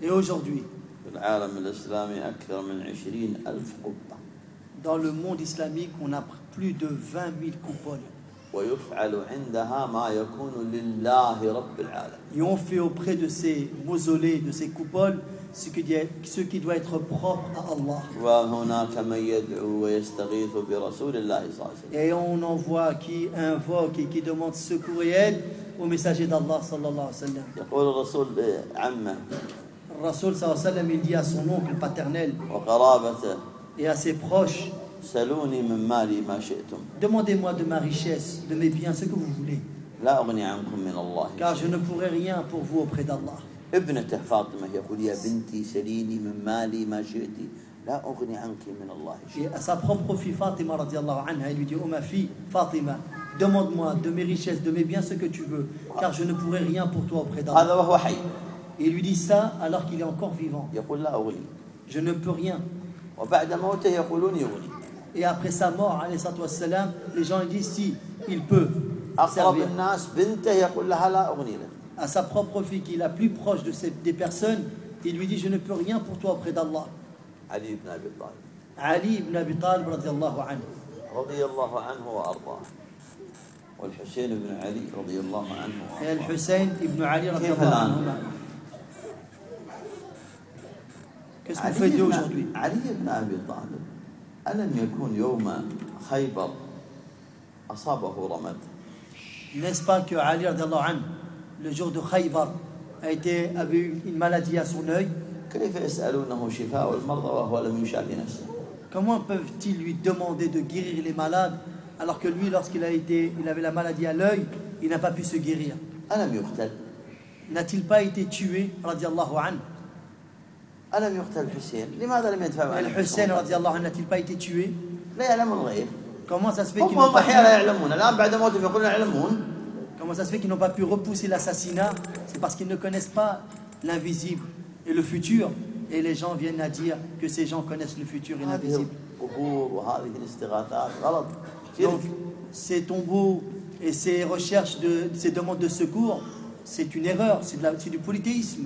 Et aujourd'hui, dans le monde islamique, on a plus de 20 000 coupones. ويفعل عندها ما يكون لله رب العالمين Et on fait auprès de ces mausolées, de ces coupoles, ce qui, doit- ce qui doit être propre à Allah. وهناك من يدعو ويستغيث برسول الله صلى الله عليه وسلم Et on en voit qui invoque et qui demande secours et aide au messager d'Allah sallallahu alayhi wa sallam. يقول الرسول لعمه Le Rasul sallallahu alayhi wa sallam, il dit à son oncle paternel وقرابته et à ses proches, سلوني من مالي ما شئتم demandez-moi de ma richesse, de mes biens, ce que vous voulez, لا أغني عنكم من الله car je شيئا. ne pourrai rien pour vous auprès d'Allah. ابنته فاطمة يقول يا بنتي سليني من مالي ما شئت لا أغني عنك من الله شيئا Et à sa propre fille Fatima, radiallahu anha, il lui dit, oh ma fille Fatima, demande-moi de mes richesses, de mes biens, ce que tu veux, car je ne pourrai rien pour toi auprès d'Allah. هذا وهو حي Et il lui dit ça alors qu'il est encore vivant. يقول لا أغني Je ne peux rien. وبعد موته يقولون يغني Et après sa mort, alayhi salatu wassalam, les gens lui disent si, il peut أقرب servir. الناس بنته يقول لها لا أغني لك À sa propre fille, qui est la plus proche de ces, des personnes, il lui dit Je ne peux rien pour toi auprès d'Allah. علي بن أبي طالب Ali ibn Abi Talib, radiallahu anhu. رضي الله عنه وأرضاه والحسين بن علي رضي الله عنه Et وأرضاه Al-Hussein ibn Ali, radiallahu الآن؟ anhu. Qu'est-ce qu'on علي fait d'eux بن- aujourd'hui علي بن أبي طالب ألم يكون يوم خيبر أصابه رمد N'est-ce pas que Ali, radiallahu anhu, le jour de Khaybar, a été, avait eu une maladie à son œil كيف يسألونه شفاء المرضى وهو لم يشافي نفسه Comment peuvent-ils lui demander de guérir les malades alors que lui, lorsqu'il a été, il avait la maladie à l'œil, il n'a pas pu se guérir ألم يقتل N'a-t-il pas été tué, radiallahu anhu ألم يقتل الحسين لماذا لم يدفع عنه El-Hussein, radiallahu anhu, n'a-il pas été tué لا يعلم الغيب Comment ça se fait qu'ils هم n'ont هم pas, أحيانا لا يعلمون الآن بعد موتهم يقولون يعلمون comment ça se fait qu'ils n'ont pas pu repousser l'assassinat C'est parce qu'ils ne connaissent pas l'invisible et le futur. Et les gens viennent à dire que ces gens connaissent le futur et هذه l'invisible. القبور وهذه الاستغاثات غلط Donc, شرك ces tombeaux et ces recherches, de, ces demandes de secours, c'est une erreur, c'est de la- c'est du polythéisme.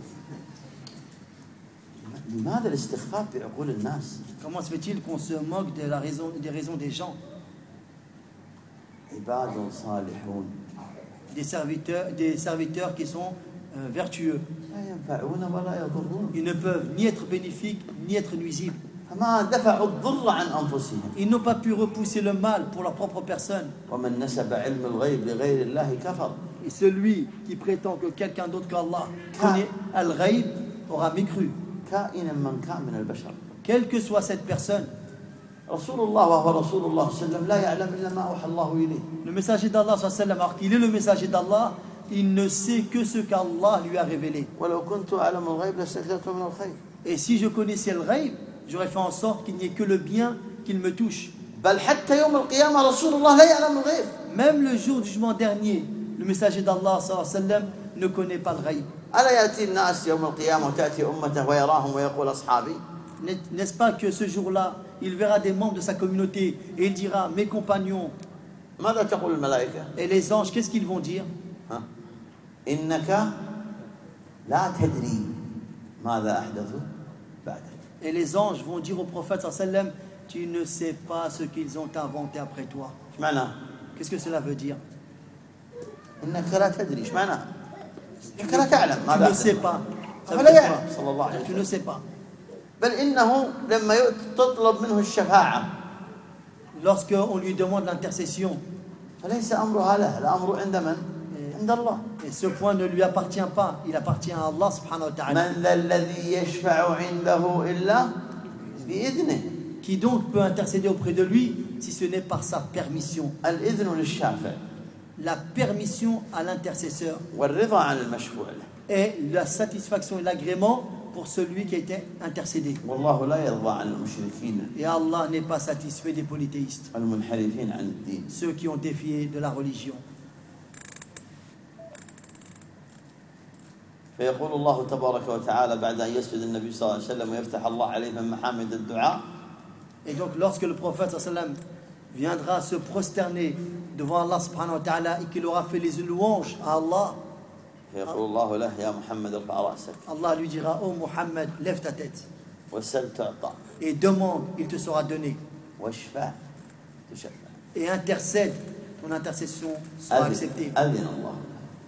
Comment se fait-il qu'on se moque des raisons des gens? Des serviteurs, des serviteurs qui sont euh, vertueux. Ils ne peuvent ni être bénéfiques ni être nuisibles. Ils n'ont pas pu repousser le mal pour leur propre personne. Et celui qui prétend que quelqu'un d'autre qu'Allah connaît Al-Ghaib aura mécru. Quelle que soit cette personne, le messager d'Allah, alors qu'il est le messager d'Allah, il ne sait que ce qu'Allah lui a révélé. Et si je connaissais le ghaib, j'aurais fait en sorte qu'il n'y ait que le bien qu'il me touche. Même le jour du jugement dernier, le messager d'Allah ne connaît pas le ghaib. الا ياتي الناس يوم القيامه وتاتي امته ويراهم ويقول اصحابي N'est- N'est-ce pas que ce jour-là, il verra des membres de sa communauté et il dira, mes compagnons ماذا تقول الملائكه؟ et les anges, qu'est-ce qu'ils vont dire ها؟ انك لا تدري ماذا احدثوا بعدك Et les anges vont dire au prophète, sallallahu alayhi wa sallam, tu ne sais pas ce qu'ils ont inventé après toi. ايش معناه؟ Qu'est-ce que cela veut dire انك لا تدري ايش معناه؟ انك لا تعلم Tu ماذا ne sais أحدثوا. pas. Ça veut فلا dire يعلم quoi صلى الله عليه Tu ne وسلم sais pas. بل انه لما يؤت- تطلب منه الشفاعه Lorsqu'on lui demande l'intercession, فليس امرها له الامر عند من؟ عند الله et ce point ne lui appartient pas, il appartient à Allah subhanahu wa ta'ala. من ذا الذي يشفع عنده الا باذنه Qui donc peut intercéder auprès de lui si ce n'est par sa permission الاذن للشافع La permission à l'intercesseur والرضا عن المشفوع له est la satisfaction et l'agrément pour celui qui a été intercédé. والله لا يرضى عن المشركين Et Allah n'est pas satisfait des polythéistes, المنحرفين عن الدين ceux qui ont défié de la religion. فيقول الله تبارك وتعالى بعد ان يسجد النبي صلى الله عليه وسلم ويفتح الله عليه من محامد الدعاء Et donc lorsque le prophète sallam viendra se prosterner devant Allah subhanahu wa ta'ala et qu'il aura fait les louanges à Allah, Allah lui dira Oh Muhammad, lève ta tête. Et demande, il te sera donné. Et intercède, ton intercession sera acceptée.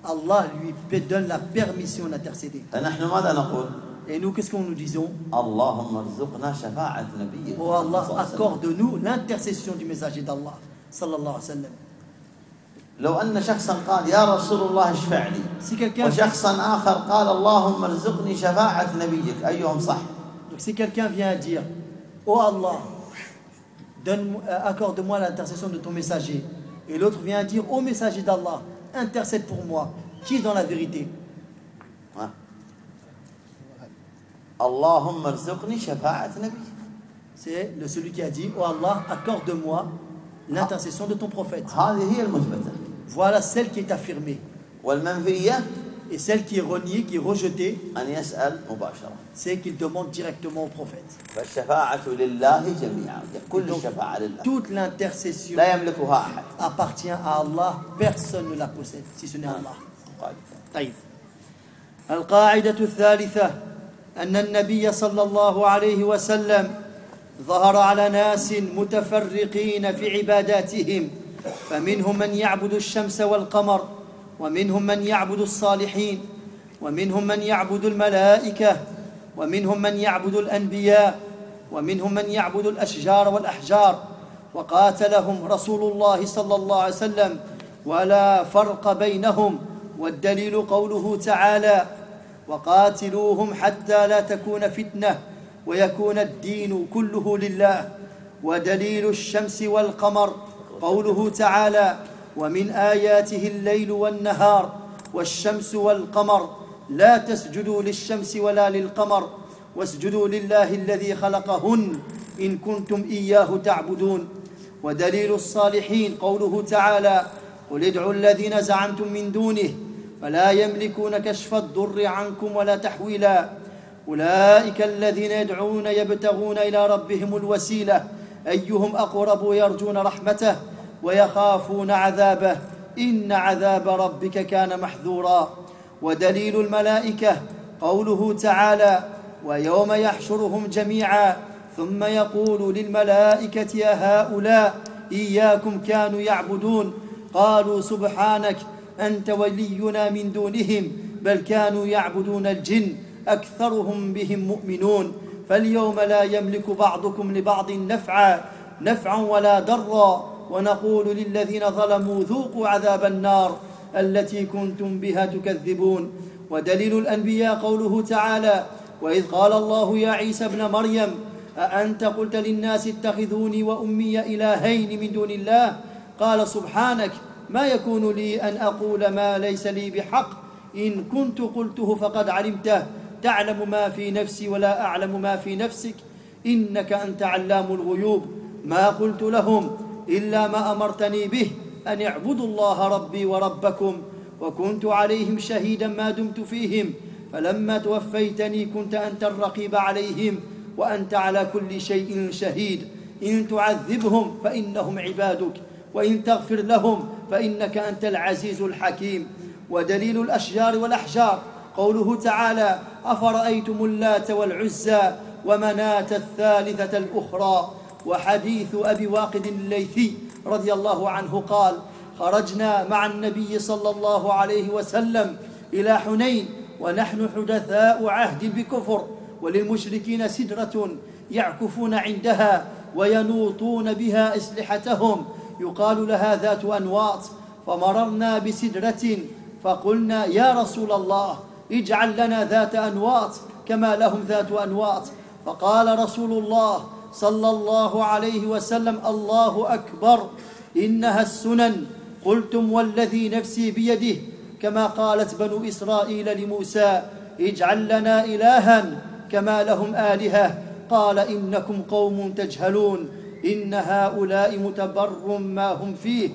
Allah lui donne la permission d'intercéder. فنحن ماذا نقول؟ Et nous, qu'est-ce qu'on nous disons اللهم ارزقنا شفاعة نبيك Oh Allah, accorde-nous l'intercession du messager d'Allah, sallallahu alayhi wa sallam. لو أن شخصا قال يا رسول الله اشفع لي Si quelqu'un وشخصا آخر قال اللهم ارزقني شفاعة نبيك أيهم صح؟ Donc si quelqu'un vient à dire Oh Allah, donne, euh, accorde-moi l'intercession de ton messager. Et l'autre vient à dire Oh messager d'Allah, intercède pour moi. Qui est dans la vérité اللهم ارزقني شفاعة نبيك C'est le- celui qui a dit Oh Allah, accorde-moi l'intercession de ton prophète. هذه هي المثبتة Voilà celle qui est affirmée. والمنفية Et celle qui est reniée, qui est rejetée, أن يسأل مباشرة c'est qu'il demande directement au prophète. فالشفاعة لله جميعا كل Donc, الشفاعة لله toute l'intercession لا يملكها أحد appartient à Allah, personne ne la possède, si ce n'est Allah. قال. طيب القاعدة الثالثة أن النبي صلى الله عليه وسلم ظهر على ناس متفرقين في عباداتهم فمنهم من يعبد الشمس والقمر ومنهم من يعبد الصالحين ومنهم من يعبد الملائكة ومنهم من يعبد الأنبياء ومنهم من يعبد الأشجار والأحجار. وقاتلهم رسول الله صلى الله عليه وسلم ولا فرق بينهم والدليل قوله تعالى وقاتلوهم حتى لا تكون فتنة ويكون الدين كله لله. ودليل الشمس والقمر قوله تعالى ومن آياته الليل والنهار والشمس والقمر. لا تسجدوا للشمس ولا للقمر واسجدوا لله الذي خلقهن إن كنتم إياه تعبدون. ودليل الصالحين قوله تعالى قل ادعوا الذين زعمتم من دونه فلا يملكون كشف الضر عنكم ولا تحويلا. أولئك الذين يدعون يبتغون إلى ربهم الوسيلة. أيهم أقرب يرجون رحمته ويخافون عذابه. إن عذاب ربك كان محذورا. ودليل الملائكة قوله تعالى ويوم يحشرهم جميعا. ثم يقول للملائكة يا هؤلاء إياكم كانوا يعبدون. قالوا سبحانك أنت ولينا من دونهم بل كانوا يعبدون الجن أكثرهم بهم مؤمنون. فاليوم لا يملك بعضكم لبعض نفعا نفعا ولا ضرا. ونقول للذين ظلموا ذوقوا عذاب النار التي كنتم بها تكذبون. ودليل الأنبياء قوله تعالى وإذ قال الله يا عيسى ابن مريم أأنت قلت للناس اتخذوني وأمي إلهين من دون الله؟ قال سبحانك ما يكون لي أن أقول ما ليس لي بحق. إن كنت قلته فقد علمته. تعلم ما في نفسي ولا أعلم ما في نفسك. إنك أنت علام الغيوب. ما قلت لهم إلا ما أمرتني به. أن اعبدوا الله ربي وربكم. وكنت عليهم شهيدا ما دمت فيهم. فلما توفيتني كنت أنت الرقيب عليهم. وأنت على كل شيء شهيد. إن تعذبهم فإنهم عبادك. وإن تغفر لهم فإنك أنت العزيز الحكيم ودليل الأشجار والأحجار. قوله تعالى أفرأيتم اللات والعزى ومناة الثالثة الأخرى؟ وحديث أبي واقد الليثي رضي الله عنه قال خرجنا مع النبي صلى الله عليه وسلم إلى حنين ونحن حدثاء عهد بكفر وللمشركين سدرة يعكفون عندها وينوطون بها أسلحتهم. يقال لها ذات أنواط فمررنا بسدرة فقلنا يا رسول الله اجعل لنا ذات أنواط كما لهم ذات أنواط. فقال رسول الله صلى الله عليه وسلم الله أكبر إنها السنن. قلتم والذي نفسي بيده كما قالت بنو إسرائيل لموسى اجعل لنا إلها كما لهم آلهة. قال إنكم قوم تجهلون. ان هؤلاء متبر ما هم فيه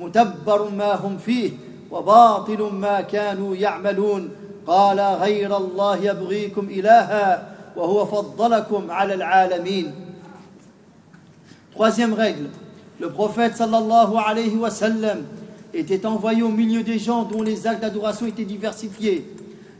متبر ما هم فيه وباطل ما كانوا يعملون قال غير الله يبغيكم الها وهو فضلكم على العالمين Troisième règle, le prophète sallallahu alayhi wa sallam était envoyé au milieu des gens dont les actes d'adoration étaient diversifiés.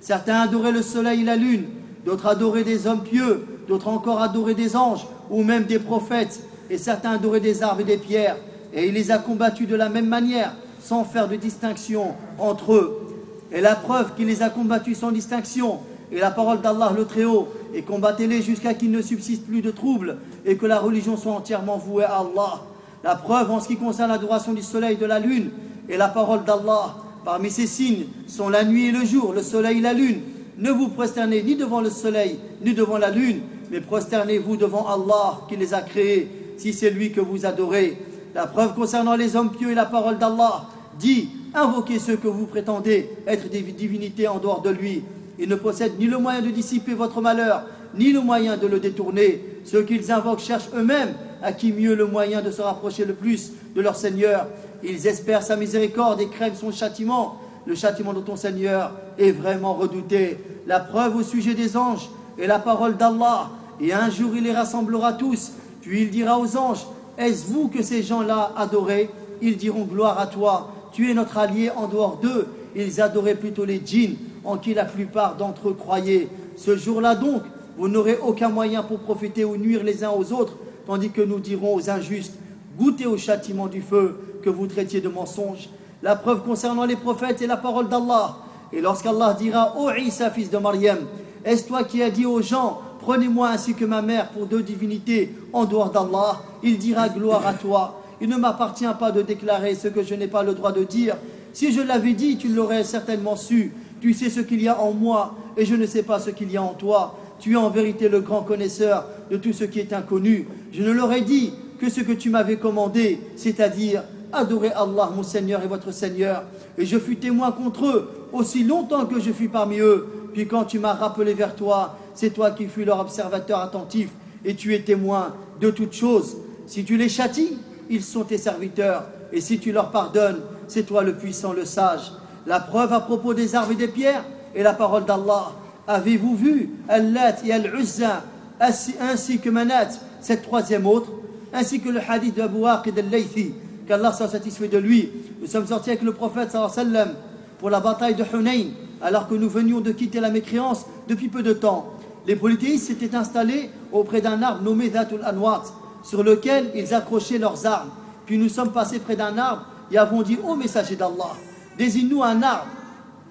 Certains adoraient le soleil et la lune, d'autres adoraient des hommes pieux, d'autres encore adoraient des anges ou même des prophètes, et certains adoraient des arbres et des pierres. Et il les a combattus de la même manière, sans faire de distinction entre eux. Et la preuve qu'il les a combattus sans distinction est la parole d'Allah le Très-Haut, et combattez-les jusqu'à qu'il ne subsiste plus de troubles, et que la religion soit entièrement vouée à Allah. La preuve en ce qui concerne l'adoration du soleil et de la lune est la parole d'Allah. Parmi ces signes sont la nuit et le jour, le soleil et la lune. Ne vous prosternez ni devant le soleil, ni devant la lune, mais prosternez-vous devant Allah qui les a créés, si c'est lui que vous adorez. La preuve concernant les hommes pieux est la parole d'Allah. Dit, invoquez ceux que vous prétendez être des divinités en dehors de lui. Ils ne possèdent ni le moyen de dissiper votre malheur, ni le moyen de le détourner. Ceux qu'ils invoquent cherchent eux-mêmes à qui mieux le moyen de se rapprocher le plus de leur Seigneur. Ils espèrent sa miséricorde et craignent son châtiment. Le châtiment de ton Seigneur est vraiment redouté. La preuve au sujet des anges est la parole d'Allah. Et un jour il les rassemblera tous. Puis il dira aux anges, est-ce vous que ces gens-là adoraient? Ils diront, gloire à toi. Tu es notre allié en dehors d'eux. Ils adoraient plutôt les djinns en qui la plupart d'entre eux croyaient. Ce jour-là donc, vous n'aurez aucun moyen pour profiter ou nuire les uns aux autres, tandis que nous dirons aux injustes, goûtez au châtiment du feu que vous traitiez de mensonge. La preuve concernant les prophètes est la parole d'Allah. Et lorsqu'Allah dira, ô Isa, fils de Mariam, est-ce toi qui as dit aux gens, prenez-moi ainsi que ma mère pour deux divinités en dehors d'Allah Il dira, gloire à toi. Il ne m'appartient pas de déclarer ce que je n'ai pas le droit de dire. Si je l'avais dit, tu l'aurais certainement su. Tu sais ce qu'il y a en moi et je ne sais pas ce qu'il y a en toi. Tu es en vérité le grand connaisseur de tout ce qui est inconnu. Je ne leur ai dit que ce que tu m'avais commandé, c'est-à-dire adorer Allah, mon Seigneur et votre Seigneur. Et je fus témoin contre eux aussi longtemps que je fus parmi eux. Puis quand tu m'as rappelé vers toi, c'est toi qui fus leur observateur attentif et tu es témoin de toutes choses. Si tu les châties, ils sont tes serviteurs. Et si tu leur pardonnes, c'est toi le puissant, le sage. La preuve à propos des arbres et des pierres est la parole d'Allah. Avez-vous vu Al-Lat et Al-Uzza ainsi que Manat, cette troisième autre, ainsi que le hadith d'Abu Aqid al-Laythi, qu'Allah soit satisfait de lui. Nous sommes sortis avec le prophète sallam pour la bataille de Hunayn, alors que nous venions de quitter la mécréance depuis peu de temps. Les polythéistes s'étaient installés auprès d'un arbre nommé Dhatul Anwat, sur lequel ils accrochaient leurs armes. Puis nous sommes passés près d'un arbre et avons dit Ô messager d'Allah, désigne-nous un arbre,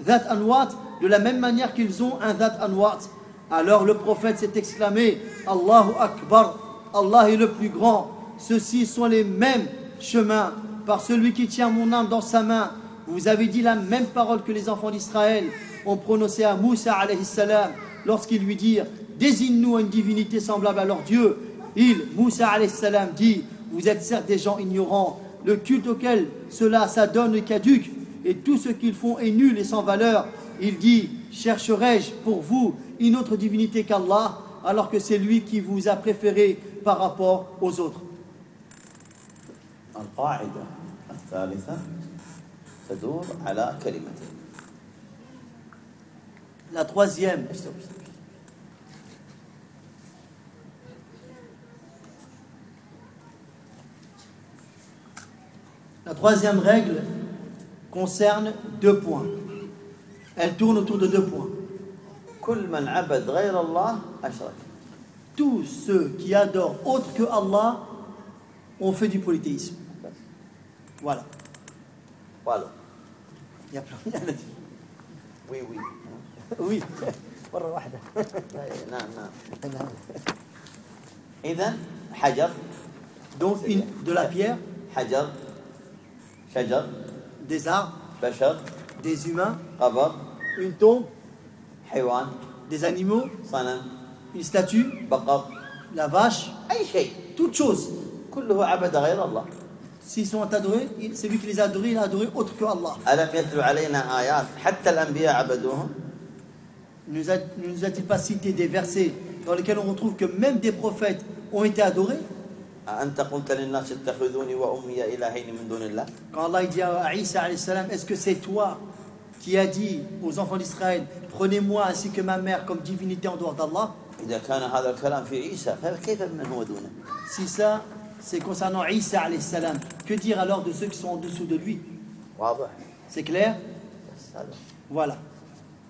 Dhat Anwat, de la même manière qu'ils ont un Dhat Anwat. Alors le prophète s'est exclamé Allahu Akbar, Allah est le plus grand. Ceux-ci sont les mêmes chemins par celui qui tient mon âme dans sa main. Vous avez dit la même parole que les enfants d'Israël ont prononcé à Moussa alayhi salam lorsqu'ils lui dirent Désigne-nous une divinité semblable à leur Dieu. Il, Moussa alayhi salam, dit Vous êtes certes des gens ignorants. Le culte auquel cela s'adonne est caduque et tout ce qu'ils font est nul et sans valeur. Il dit Chercherai-je pour vous une autre divinité qu'Allah alors que c'est lui qui vous a préféré par rapport aux autres القاعدة الثالثة تدور على كلمتين La troisième. La troisième règle concerne deux points. Elle tourne autour de deux points. Tous ceux qui adorent autre que Allah ont fait du polythéisme. Voilà. Voilà. Il y a plus rien à dire. Oui, oui. وي. <laughs> مرة واحدة. طيب، نعم، نعم. نعم. إذا حجر. دونك إن دو لا بيير حجر. شجر. ديزار بشر. ديزومان قبر. إن توم حيوان. Des animaux, صنم, une statue, بقر, la vache, أي شيء, toute شوز كله عبد غير الله. S'ils sont adorés, c'est lui qui les a adorés, il a adoré autre ألم يتلو علينا آيات حتى الأنبياء عبدوهم؟ Ne nous a-t-il pas cité des versets dans lesquels on retrouve que même des prophètes ont été adorés Quand Allah dit à Isa, est-ce que c'est toi qui as dit aux enfants d'Israël, prenez-moi ainsi que ma mère comme divinité en dehors d'Allah? Si ça, c'est concernant Isa, que dire alors de ceux qui sont en dessous de lui? C'est clair? Voilà.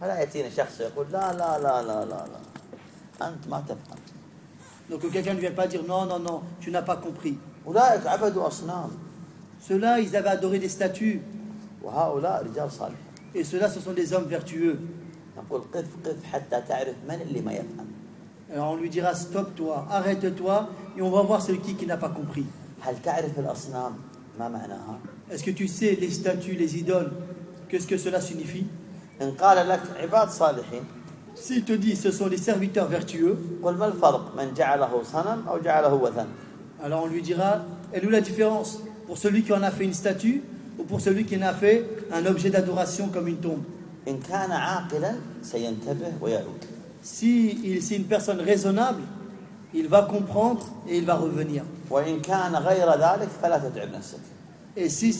فلا يأتينا شخص يقول لا لا لا لا لا لا أنت ما تفهم Donc que quelqu'un ne vienne pas dire non, non, non, tu n'as pas compris. أولئك عبدوا أصنام Ceux-là, ils avaient adoré des statues. وهؤلاء رجال صالحين Et ceux-là, ce sont des hommes vertueux. نقول قف قف حتى تعرف من اللي ما يفهم Alors on lui dira stop-toi, arrête-toi, et on va voir celui qui, qui n'a pas compris. هل تعرف الأصنام ما معناها Est-ce que tu sais les statues, les idoles, qu'est-ce que cela signifie S'il te dit ce sont des serviteurs vertueux, alors on lui dira, elle où la différence pour celui qui en a fait une statue ou pour celui qui en a fait un objet d'adoration comme une tombe? Si il c'est une personne raisonnable, il va comprendre et il va revenir. Et si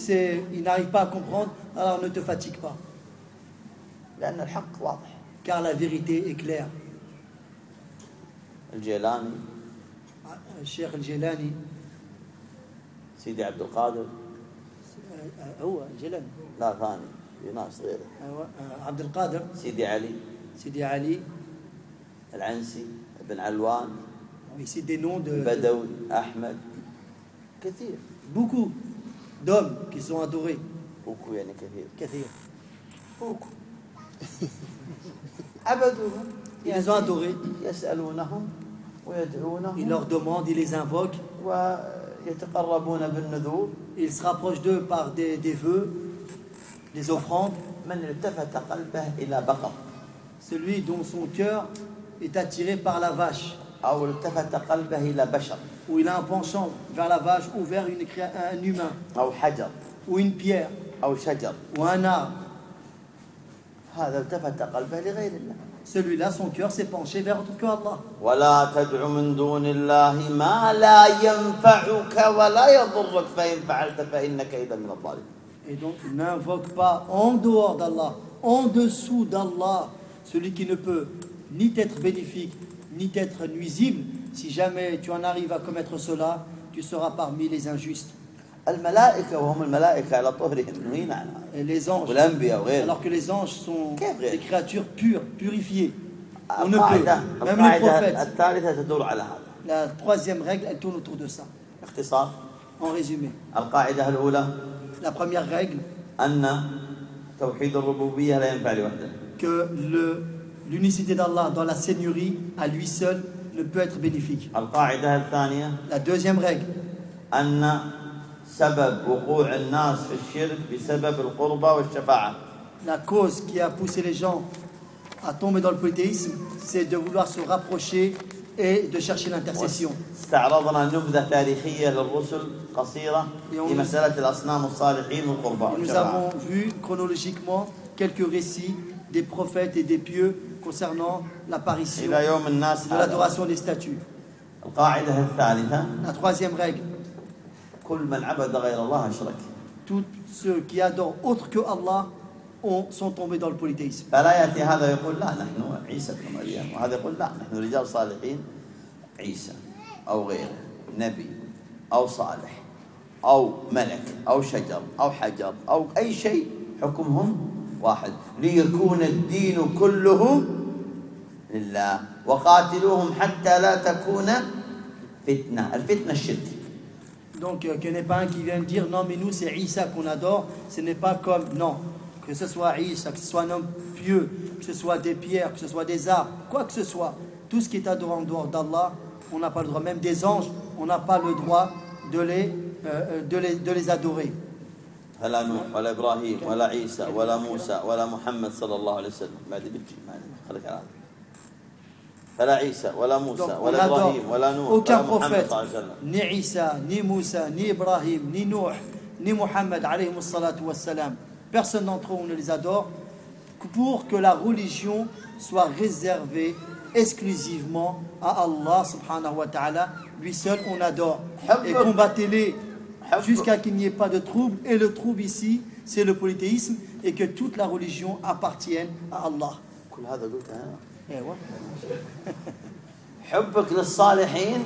il n'arrive pas à comprendre, alors ne te fatigue pas. لأن الحق واضح. Car la vérité est claire. الجيلاني. Cheikh El-Jelani, سيدي عبد القادر. هو جيلاني. لا ثاني. في ناس غيره. عبد القادر. سيدي علي. سيدي علي. العنسي بن علوان. بدوي أحمد. كثير. Beaucoup d'hommes qui sont adorés. بوكو يعني كثير. كثير. بوكو عبدوهم Ils ont adoré. Il leur demande, il les invoque. Ils se rapprochent d'eux par des, vœux, des offrandes. Celui dont son cœur est attiré par la vache. Ou il a un penchant vers la vache ou vers un humain. Ou une pierre. Ou un arbre. Celui-là, son cœur s'est penché vers autre que Allah. ولا تدع من دون الله ما لا ينفعك ولا يضرك فإن فعلت فإنك إذا من الظالمين Et donc, n'invoque pas en dehors d'Allah, en dessous d'Allah, celui qui ne peut ni t'être bénéfique, ni t'être nuisible. Si jamais tu en arrives à commettre cela, tu seras parmi les injustes. الملائكة وهم الملائكة على طهرهم منهين عنها Et les anges, والأنبياء وغيرهم alors que les anges sont Qu'est-ce que- des créatures pures, purifiées. On ne peut, القاعدة même les القاعدة prophètes. الثالثة تدور على هذا La troisième règle, elle tourne autour de ça. باختصار En résumé, القاعدة الأولى la première règle, أن توحيد الربوبية لا ينفع لوحده que le- l'unicité d'Allah dans la seigneurie, à lui seul, ne peut être bénéfique. القاعدة الثانية La deuxième règle, أن سبب وقوع الناس في الشرك بسبب القربة والشفاعة La cause qui a poussé les gens à tomber dans le polythéisme, c'est de vouloir se rapprocher et de chercher l'intercession. استعرضنا نبذة تاريخية للرسل قصيرة يوم- في مسألة الأصنام والصالحين والقربى Et Nous والشفاعة avons vu chronologiquement quelques récits des prophètes et des pieux concernant l'apparition إلى يوم الناس de هذا l'adoration des statues. القاعدة الثالثة La troisième règle, كل من عبد غير الله أشرك tous ceux qui adorent autre que Allah ont, sont tombés dans le polythéisme. فلا يأتي هذا يقول لا نحن عيسى بن مريم. وهذا يقول لا نحن رجال صالحين عيسى أو غيره نبي أو صالح أو ملك أو شجر أو حجر أو أي شيء حكمهم واحد. ليكون الدين كله لله وقاتلوهم حتى لا تكون فتنة. الفتنة الشرك. Donc, euh, qu'il n'y en ait pas un qui vienne dire non, mais nous, c'est Isa qu'on adore, ce n'est pas comme. Non, que ce soit Isa, que ce soit un homme pieux, que ce soit des pierres, que ce soit des arbres, quoi que ce soit, tout ce qui est adoré en dehors d'Allah, on n'a pas le droit, même des anges, on n'a pas le droit de les, euh, euh, de les, de les adorer. فلا نوح ولا ابراهيم ولا عيسى ولا موسى ولا محمد صلى الله عليه وسلم ما ادري بتجي ما أدري. خليك على هذا. فلا عيسى ولا موسى Donc, on ولا adore ابراهيم ولا نوح aucun ولا محمد prophète, صلى الله عليه وسلم ni Isa, ni Moussa, ni Ibrahim, ni Nuh, ni Muhammad, alayhi salatu wassalam. Personne d'entre eux on ne les adore pour que la religion soit réservée exclusivement à Allah subhanahu wa ta'ala. Lui seul on adore. Et combattez-les jusqu'à qu'il n'y ait pas de trouble. Et le trouble ici, c'est le polythéisme et que toute la religion appartienne à Allah. كل <laughs> هذا قلته انا Eh ouais. حبك للصالحين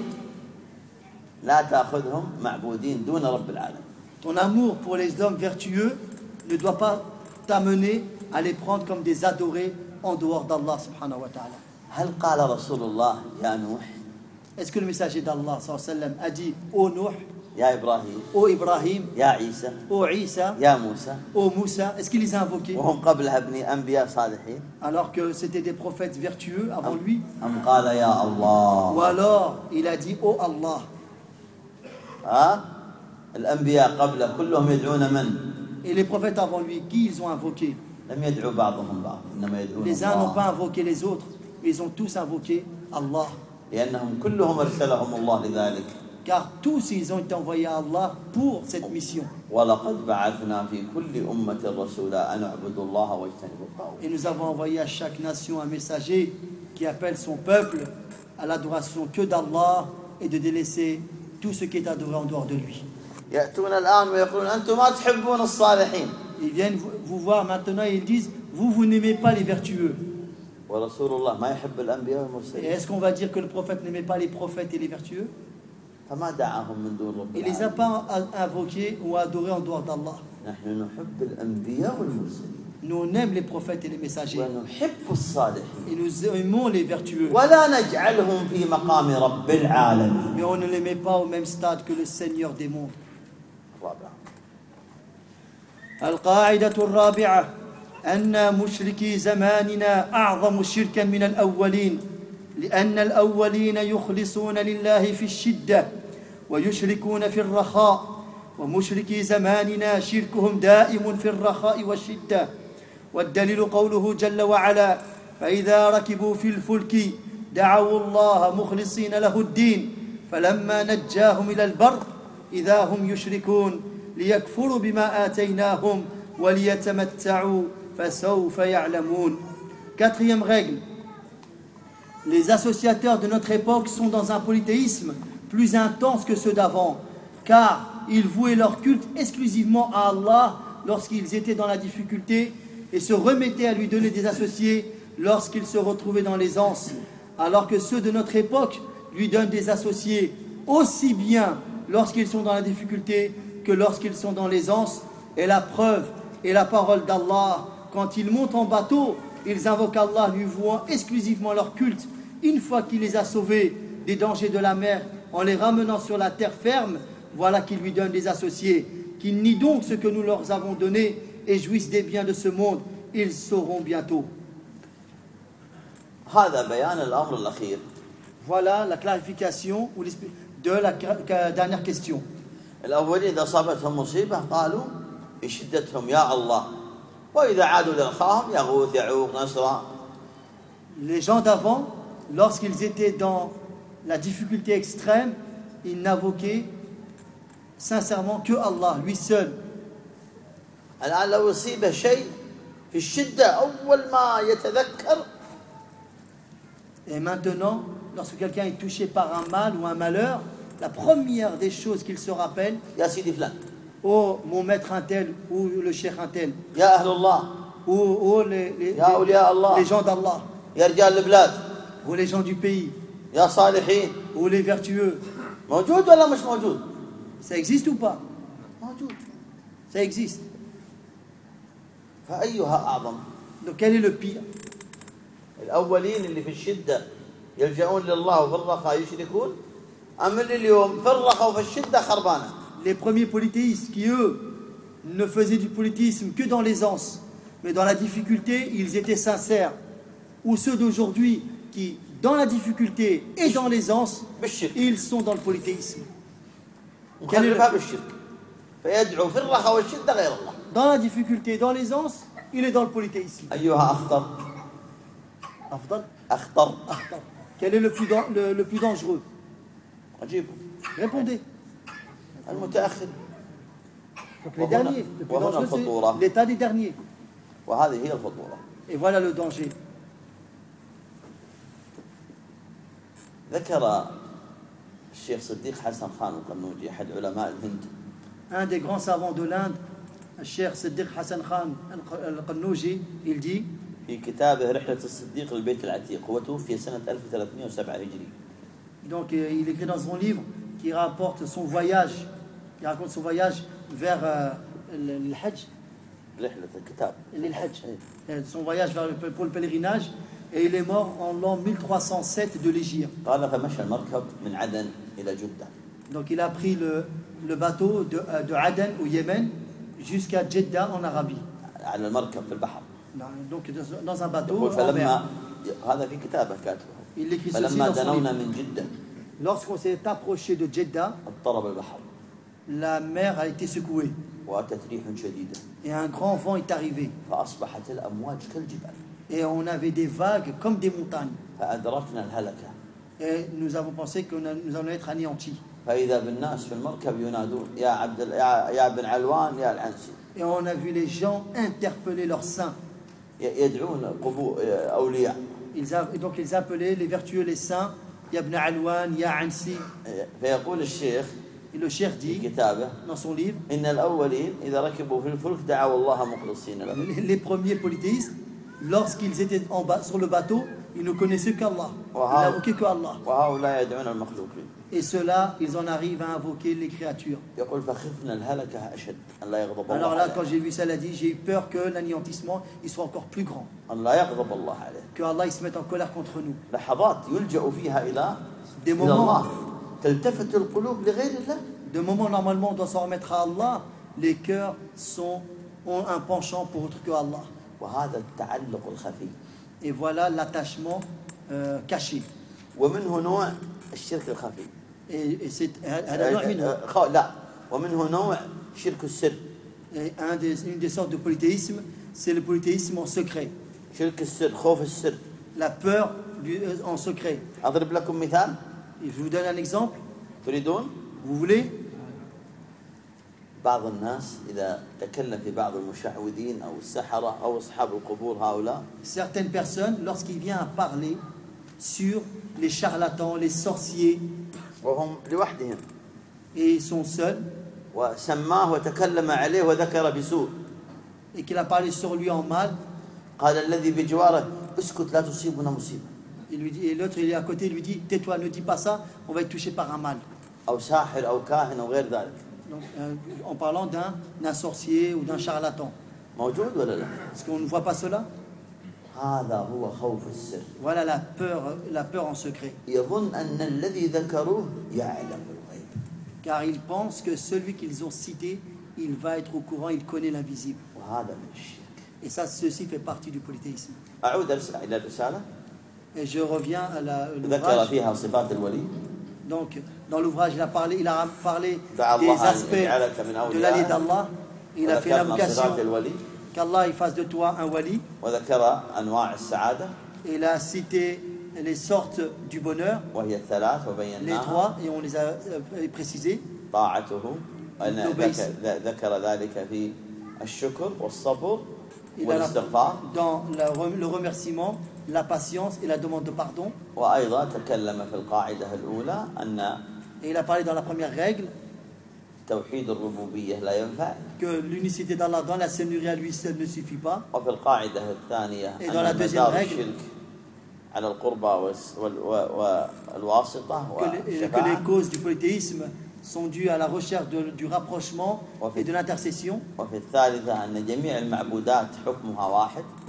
لا تاخذهم معبودين دون رب العالمين Ton amour pour les hommes vertueux ne doit pas t'amener à les prendre comme des adorés en dehors d'Allah subhanahu wa ta'ala. هل قال رسول الله يا نوح Est-ce que le messager d'Allah sallallahu alayhi wa sallam, a dit ô Nuh, يا ابراهيم ô Ibrahim, يا عيسى ô Isa, يا موسى ô Moussa Est-ce qu'il les a invoqués وهم قبلها ابني انبياء صالحين alors que c'était des prophètes vertueux avant lui ام قال يا الله Ou alors il a dit ô Allah ها الانبياء قبله كلهم يدعون من Et les prophètes avant lui, qui ils ont invoqué لم يدعوا بعضهم بعض انما يدعون Les uns n'ont pas الله invoqué les autres, ils ont tous invoqué Allah. لانهم كلهم ارسلهم الله لذلك car tous ils ont été envoyés à Allah pour cette mission. Et nous avons envoyé à chaque nation un messager qui appelle son peuple à l'adoration que d'Allah et de délaisser tout ce qui est adoré en dehors de lui. Ils viennent vous voir maintenant et ils disent vous vous n'aimez pas les vertueux. Et est-ce qu'on va dire que le prophète n'aimait pas les prophètes et les vertueux? فما دعاهم من دون رب Il les a pas invoqués ou adorés en dehors d'Allah. نحن نحب الأنبياء والمرسلين Nous on aime les prophètes et les messagers. ونحب الصالحين Et nous aimons les vertueux. ولا نجعلهم في مقام رب العالمين Mais on ne les met pas au même stade que le Seigneur des mondes. الرابع القاعدة الرابعة أن مشركي زماننا أعظم شركا من الأولين لأن الأولين يخلصون لله في الشدة ويشركون في الرخاء ومشركي زماننا شركهم دائم في الرخاء والشدة. والدليل قوله جل وعلا فإذا ركبوا في الفلك دعوا الله مخلصين له الدين فلما نجاهم إلى البر إذا هم يشركون ليكفروا بما آتيناهم وليتمتعوا فسوف يعلمون. Quatrième règle, les associateurs de notre époque sont dans un polythéisme plus intense que ceux d'avant, car ils vouaient leur culte exclusivement à Allah lorsqu'ils étaient dans la difficulté et se remettaient à lui donner des associés lorsqu'ils se retrouvaient dans l'aisance, alors que ceux de notre époque lui donnent des associés aussi bien lorsqu'ils sont dans la difficulté que lorsqu'ils sont dans l'aisance. Et la preuve est la parole d'Allah. Quand ils montent en bateau, ils invoquent Allah, lui vouant exclusivement leur culte. Une fois qu'il les a sauvés des dangers de la mer en les ramenant sur la terre ferme, voilà qu'ils lui donnent des associés, qu'ils nient donc ce que nous leur avons donné et jouissent des biens de ce monde, ils sauront bientôt. Voilà la clarification de la dernière question. Les gens d'avant, lorsqu'ils étaient dans la difficulté extrême, ils n'invoquaient sincèrement que Allah, lui seul. الآن لو يصيبه شيء في الشدة أول ما يتذكر Et maintenant, lorsque quelqu'un est touché par un mal ou un malheur, la première des choses qu'il se rappelle, يا سيدي فلان oh mon maître un tel ou le cheikh un tel, يا أهل الله ou oh, les, les- يا أولياء الله les gens d'Allah, يا رجال البلاد ou les gens du pays, يا صالحين ou les vertueux. موجود ولا مش موجود؟ Ça existe ou pas موجود Ça existe. فأيها أعظم؟ Donc quel est le pire الأولين اللي في الشدة يلجؤون لله وفي الرخاء يشركون أم اللي اليوم في الرخاء وفي الشدة خربانة Les premiers polythéistes qui, eux, ne faisaient du polythéisme que dans l'aisance, mais dans la difficulté, ils étaient sincères. Ou ceux d'aujourd'hui qui, dans la difficulté et dans l'aisance, ils sont dans le polythéisme. Dans la difficulté et dans l'aisance, il est dans le polythéisme. Quel est le plus, le plus dangereux? Répondez. Les derniers, le l'état des derniers. Et voilà le danger. ذكر الشيخ صديق حسن خان القنوجي أحد علماء الهند Un des grands savants de l'Inde, Cheikh Siddiq Hassan Khan al-Qannouji, il dit في كتابه رحلة الصديق للبيت العتيق هو توفي سنة 1307 هجري Donc euh, il écrit dans son livre qui rapporte son voyage, il raconte son voyage vers euh, le, le Hajj, رحلة الكتاب le Hajj, إيه. euh, son voyage vers le- pour le pèlerinage, et il est mort en l'an 1307 de l'Égypte. Donc il a pris le, bateau euh, de, Aden au Yémen jusqu'à Jeddah en Arabie. Donc dans un bateau. Il écrit ceci dans. Lorsqu'on s'est approché de Jeddah, la mer a été secouée. Et un grand vent est arrivé. فأصبحت الأمواج كالجبال Et on avait des vagues comme des montagnes. فأدركنا الهلكة Et nous avons pensé que nous allons être anéantis. فإذا بالناس في المركب ينادون يا عبد ال- يا, يا بن علوان يا العنسي Et on a vu les gens interpeller leurs saints. ي- يدعون قبو أولياء Ils a- et donc ils appelaient les vertueux les saints, Yabna Alwan, Ya Ansi. فيقول الشيخ Et le cher في dit كتابه dans son livre إن الأولين إذا ركبوا في الفلك دعوا الله مخلصين له les, les premiers polythéistes, lorsqu'ils étaient sur le bateau, ils ne connaissaient qu'Allah. Ils n'invoquaient que Allah. Et ceux-là, ils en arrivent à invoquer les créatures. Alors là, quand j'ai vu ça, dit j'ai eu peur que l'anéantissement soit encore plus grand. Que Allah il se mette en colère contre nous. Des moments. Normalement, on doit s'en remettre à Allah. Les cœurs ont un penchant pour autre que Allah. وهذا التعلق الخفي Et voilà l'attachement euh, caché. ومنه نوع الشرك الخفي Et, et c'est هذا نوع منه. خ- لا ومنه نوع شرك السر Et un des- une des sortes de polythéisme, c'est le polythéisme en secret. شرك السر خوف السر La peur du- euh, en secret. أضرب لكم مثال Et je vous donne un exemple. تريدون Vous voulez بعض الناس إذا تكلم في بعض المشعوذين أو السحرة أو أصحاب القبور هؤلاء Certaines personnes, lorsqu'il vient à parler sur les charlatans, les sorciers, وهم لوحدهم et ils sont seuls, وسماه وتكلم عليه وذكر بسوء et qu'il a parlé sur lui en mal, قال الذي بجواره اسكت لا تصيبنا مصيبة il lui dit, et l'autre il est à côté, il lui dit Tais-toi, ne dis pas ça, on va être touché par un mal. أو ساحر أو كاهن أو غير ذلك Euh, en parlant d'un sorcier ou d'un charlatan. Est-ce qu'on ne voit pas cela? Voilà la peur, euh, la peur en secret. Car ils pensent que celui qu'ils ont cité, il va être au courant, il connaît l'invisible. Et ça, ceci fait partie du polythéisme. Et je reviens à la. Euh, Donc, dans l'ouvrage, il a parlé, il a parlé des aspects de l'allié d'Allah. Il a fait l'invocation qu'Allah fasse de toi un wali. Il a cité les sortes du bonheur, les trois, et on les a euh, précisés. Il a dans le remerciement, la patience et la demande de pardon. Et il a parlé dans la première règle. Que l'unicité d'Allah dans la Seigneurie à lui seul ne suffit pas. Et dans la deuxième règle que les, que les causes du polythéisme sont dus à la recherche du rapprochement et de l'intercession.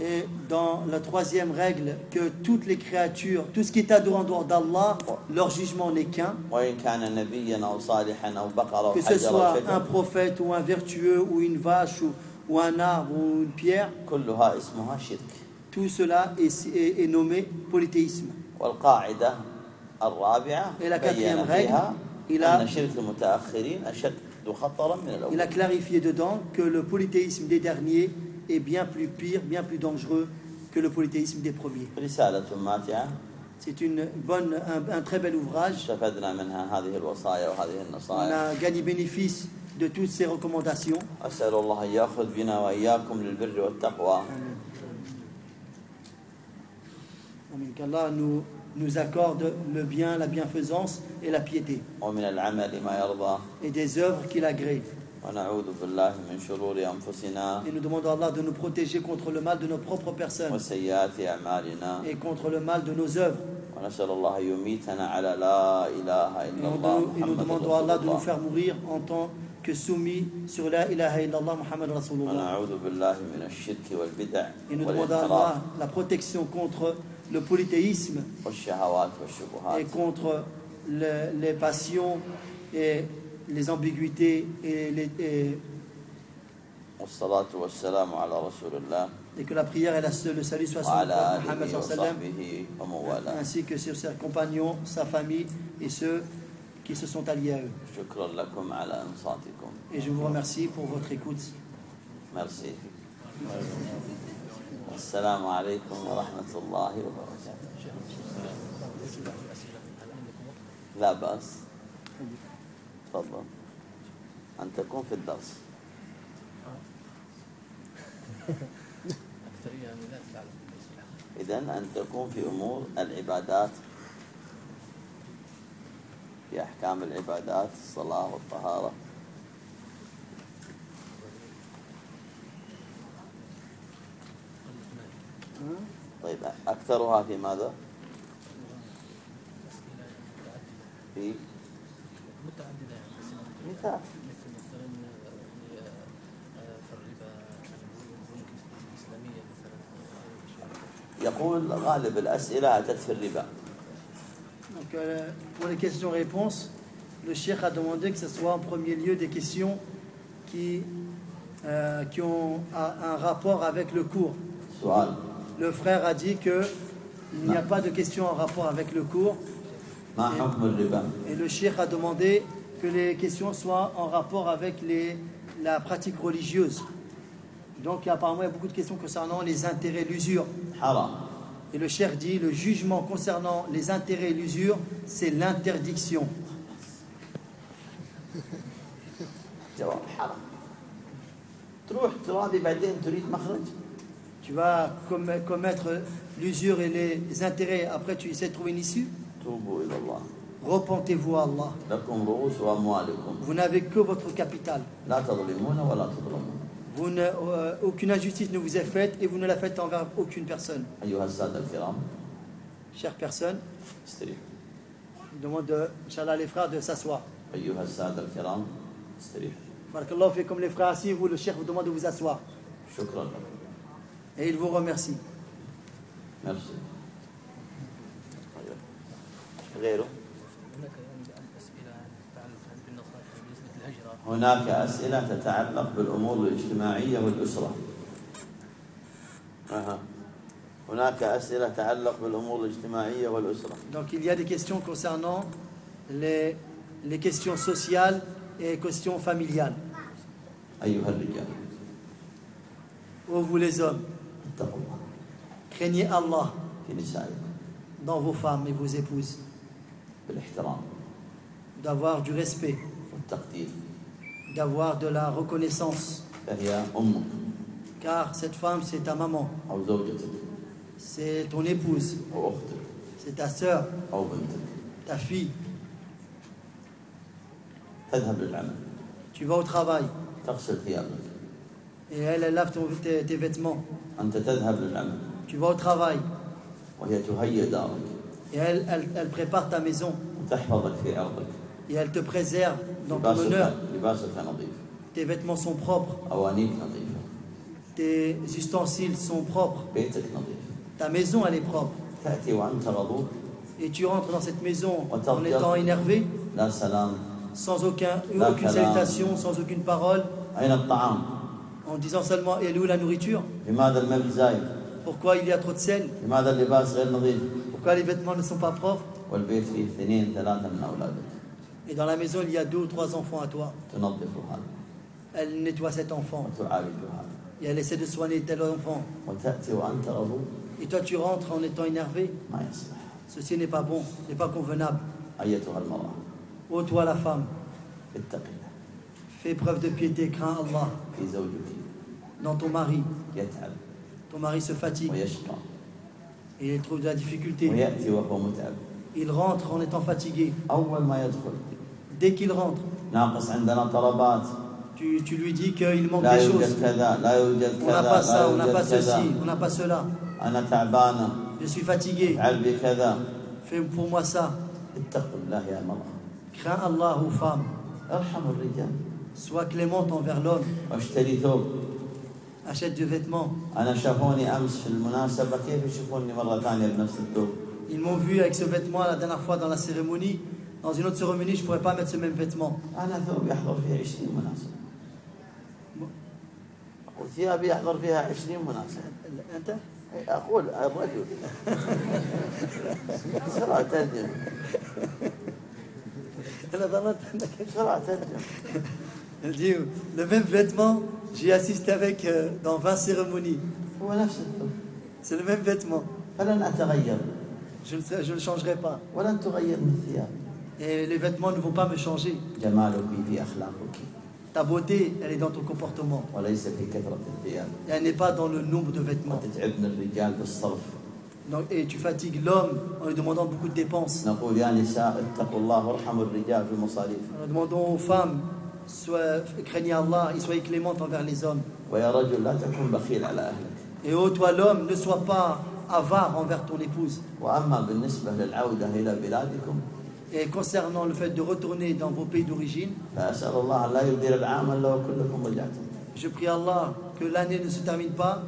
Et dans la troisième règle, que toutes les créatures, tout ce qui est adoré en dehors d'Allah, leur jugement n'est qu'un. Que ce soit un prophète ou un vertueux ou une vache ou, un arbre ou une pierre, tout cela est nommé polythéisme. Et la quatrième règle, il a, clarifié dedans que le polythéisme des derniers est bien plus pire, bien plus dangereux que le polythéisme des premiers. C'est une bonne, un, très bel ouvrage. On a gagné bénéfice de toutes ces recommandations. Nous nous accorde le bien, la bienfaisance et la piété. Et des œuvres qu'il agrée. Et nous demandons à Allah de nous protéger contre le mal de nos propres personnes et contre le mal de nos œuvres. Et nous demandons à Allah de nous faire mourir en tant que soumis sur la ilaha illallah Muhammad Rasulullah. Et nous demandons à Allah la protection contre le polythéisme et contre les passions et les ambiguïtés et que la prière et le salut soit sur Mohammed ainsi que sur ses compagnons, sa famille et ceux qui se sont alliés à eux. Et je vous remercie pour votre écoute. Merci. السلام عليكم ورحمة الله وبركاته. لا بأس. تفضل. أن تكون في الدرس. إذا أن تكون في أمور العبادات. في أحكام العبادات الصلاة والطهارة. طيب أكثرها في ماذا؟ أسئلة متعددة في متعددة يعني أسئلة مثال مثل مثلا يعني آه، في الربا البنوك الإسلامية مثلا يقول غالب الأسئلة أتت في الربا Donc, euh, pour les questions-réponses, le cheikh a demandé que ce soit en premier lieu des questions qui, euh, qui ont un un rapport avec le cours. سؤال le frère a dit qu'il n'y a pas de questions en rapport avec le cours. Et, le cheikh a demandé que les questions soient en rapport avec la pratique religieuse. Donc apparemment, il y a beaucoup de questions concernant les intérêts, l'usure. Et le cheikh dit, le jugement concernant les intérêts et l'usure, c'est l'interdiction. <laughs> tu vas commettre l'usure et les intérêts, après tu essaies de trouver une issue Repentez-vous à Allah. Vous n'avez que votre capital. Vous ne, euh, aucune injustice ne vous est faite et vous ne la faites envers aucune personne. Chère personne, je demande, de, Inch'Allah, les frères de s'asseoir. Barakallahu comme les frères assis, vous, le chef vous demande de vous asseoir شكرا لكم Et il vous remercie. ميرسي غيره هناك يعني أسئلة تتعلق بالنصائح بالنسبة للهجرة هناك أسئلة تتعلق بالأمور الاجتماعية والأسرة أها. هناك أسئلة تتعلق بالأمور الاجتماعية والأسرة Donc il y a des questions concernant les, les questions sociales et les questions familiales. أيها الرجال Ô vous les hommes, Craignez Allah dans vos femmes et vos épouses. D'avoir du respect. D'avoir de la reconnaissance. Car cette femme, c'est ta maman. C'est ton épouse. C'est ta sœur. Ta fille. Tu vas au travail. Et elle, lave tes vêtements. أنت تذهب للعمل Tu vas au travail وهي تهيئ دارك et elle, elle, elle prépare ta maison وتحفظك في عرضك et elle te préserve dans ton honneur. لباسك لباسك نظيف Tes vêtements sont propres, أوانيك نظيفة tes ustensiles sont propres, بيتك نظيف ta maison elle est propre. تأتي وأنت غضوب Et tu rentres dans cette maison en Attends, étant regarde. énervé, لا سلام sans aucun, Là, aucune kalam. salutation, sans aucune parole, أين الطعام en disant seulement elle est où la nourriture? Pourquoi il y a trop de sel? Pourquoi les vêtements ne sont pas propres? Et dans la maison il y a deux ou trois enfants à toi. Elle nettoie cet enfant. Et elle essaie de soigner tel enfant. Et toi tu rentres en étant énervé? Ceci n'est pas bon n'est pas convenable. Ô toi la femme. Fais preuve de piété, crains Allah. Dans ton mari. Ton mari se fatigue. Et il trouve de la difficulté. Il rentre en étant fatigué. Dès qu'il rentre, tu, tu lui dis qu'il manque des choses. On n'a pas ça, on n'a pas ceci, on n'a pas cela. Je suis fatigué. Fais pour moi ça. Crains Allah ou femmes. ارحموا الرجال Sois clémente envers l'homme. واشتري ثوب Achète des vêtements. أنا شافوني أمس في المناسبة كيف يشوفوني مرة ثانية بنفس الثوب Ils m'ont vu avec ce vêtement la dernière fois dans la cérémonie. Dans une autre cérémonie, je ne pourrais pas mettre ce même vêtement. أنا ثوب يحضر فيها 20 مناسبة أقول ثياب يحضر فيها 20 مناسبة أنت أي أقول الرجل بسرعة ترجم أنا ظننت أنك بسرعة ترجم elle dit le même vêtement, j'y assiste avec euh, dans 20 cérémonies. C'est le même vêtement. Je ne, changerai pas. Et les vêtements ne vont pas me changer. Ta beauté, elle est dans ton comportement. Elle n'est pas dans le nombre de vêtements. Et tu fatigues l'homme en lui demandant beaucoup de dépenses. Nous demandons aux femmes craignez Allah et soyez clément envers les hommes. Et ô toi l'homme, ne sois pas avare envers ton épouse. Et concernant le fait de retourner dans vos pays d'origine, je prie Allah que l'année ne se termine pas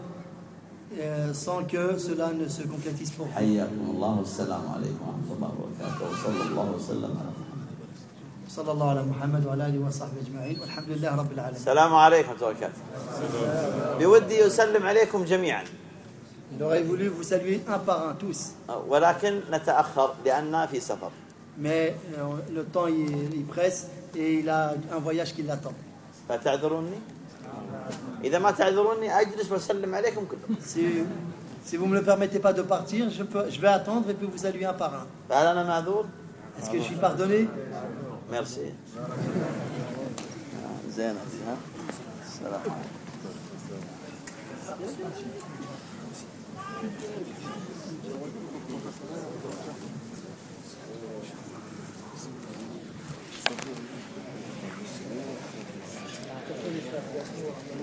euh, sans que cela ne se concrétise pour vous. صلى الله على محمد وعلى اله وصحبه اجمعين والحمد لله رب العالمين. السلام عليكم ورحمة الله وبركاته بودي أسلم عليكم جميعا Il aurait voulu vous saluer un par un tous, ولكن نتأخر لأننا في سفر mais euh, le temps il, il presse et il a un voyage qui l'attend. فتعذروني إذا ما تعذروني أجلس وأسلم عليكم كلكم Si, si vous ne me le permettez pas de partir, je, peux, je vais attendre et puis vous saluer un par un. فهل أنا معذور؟ Est-ce que je suis pardonné ميرسي زين ها السلام عليكم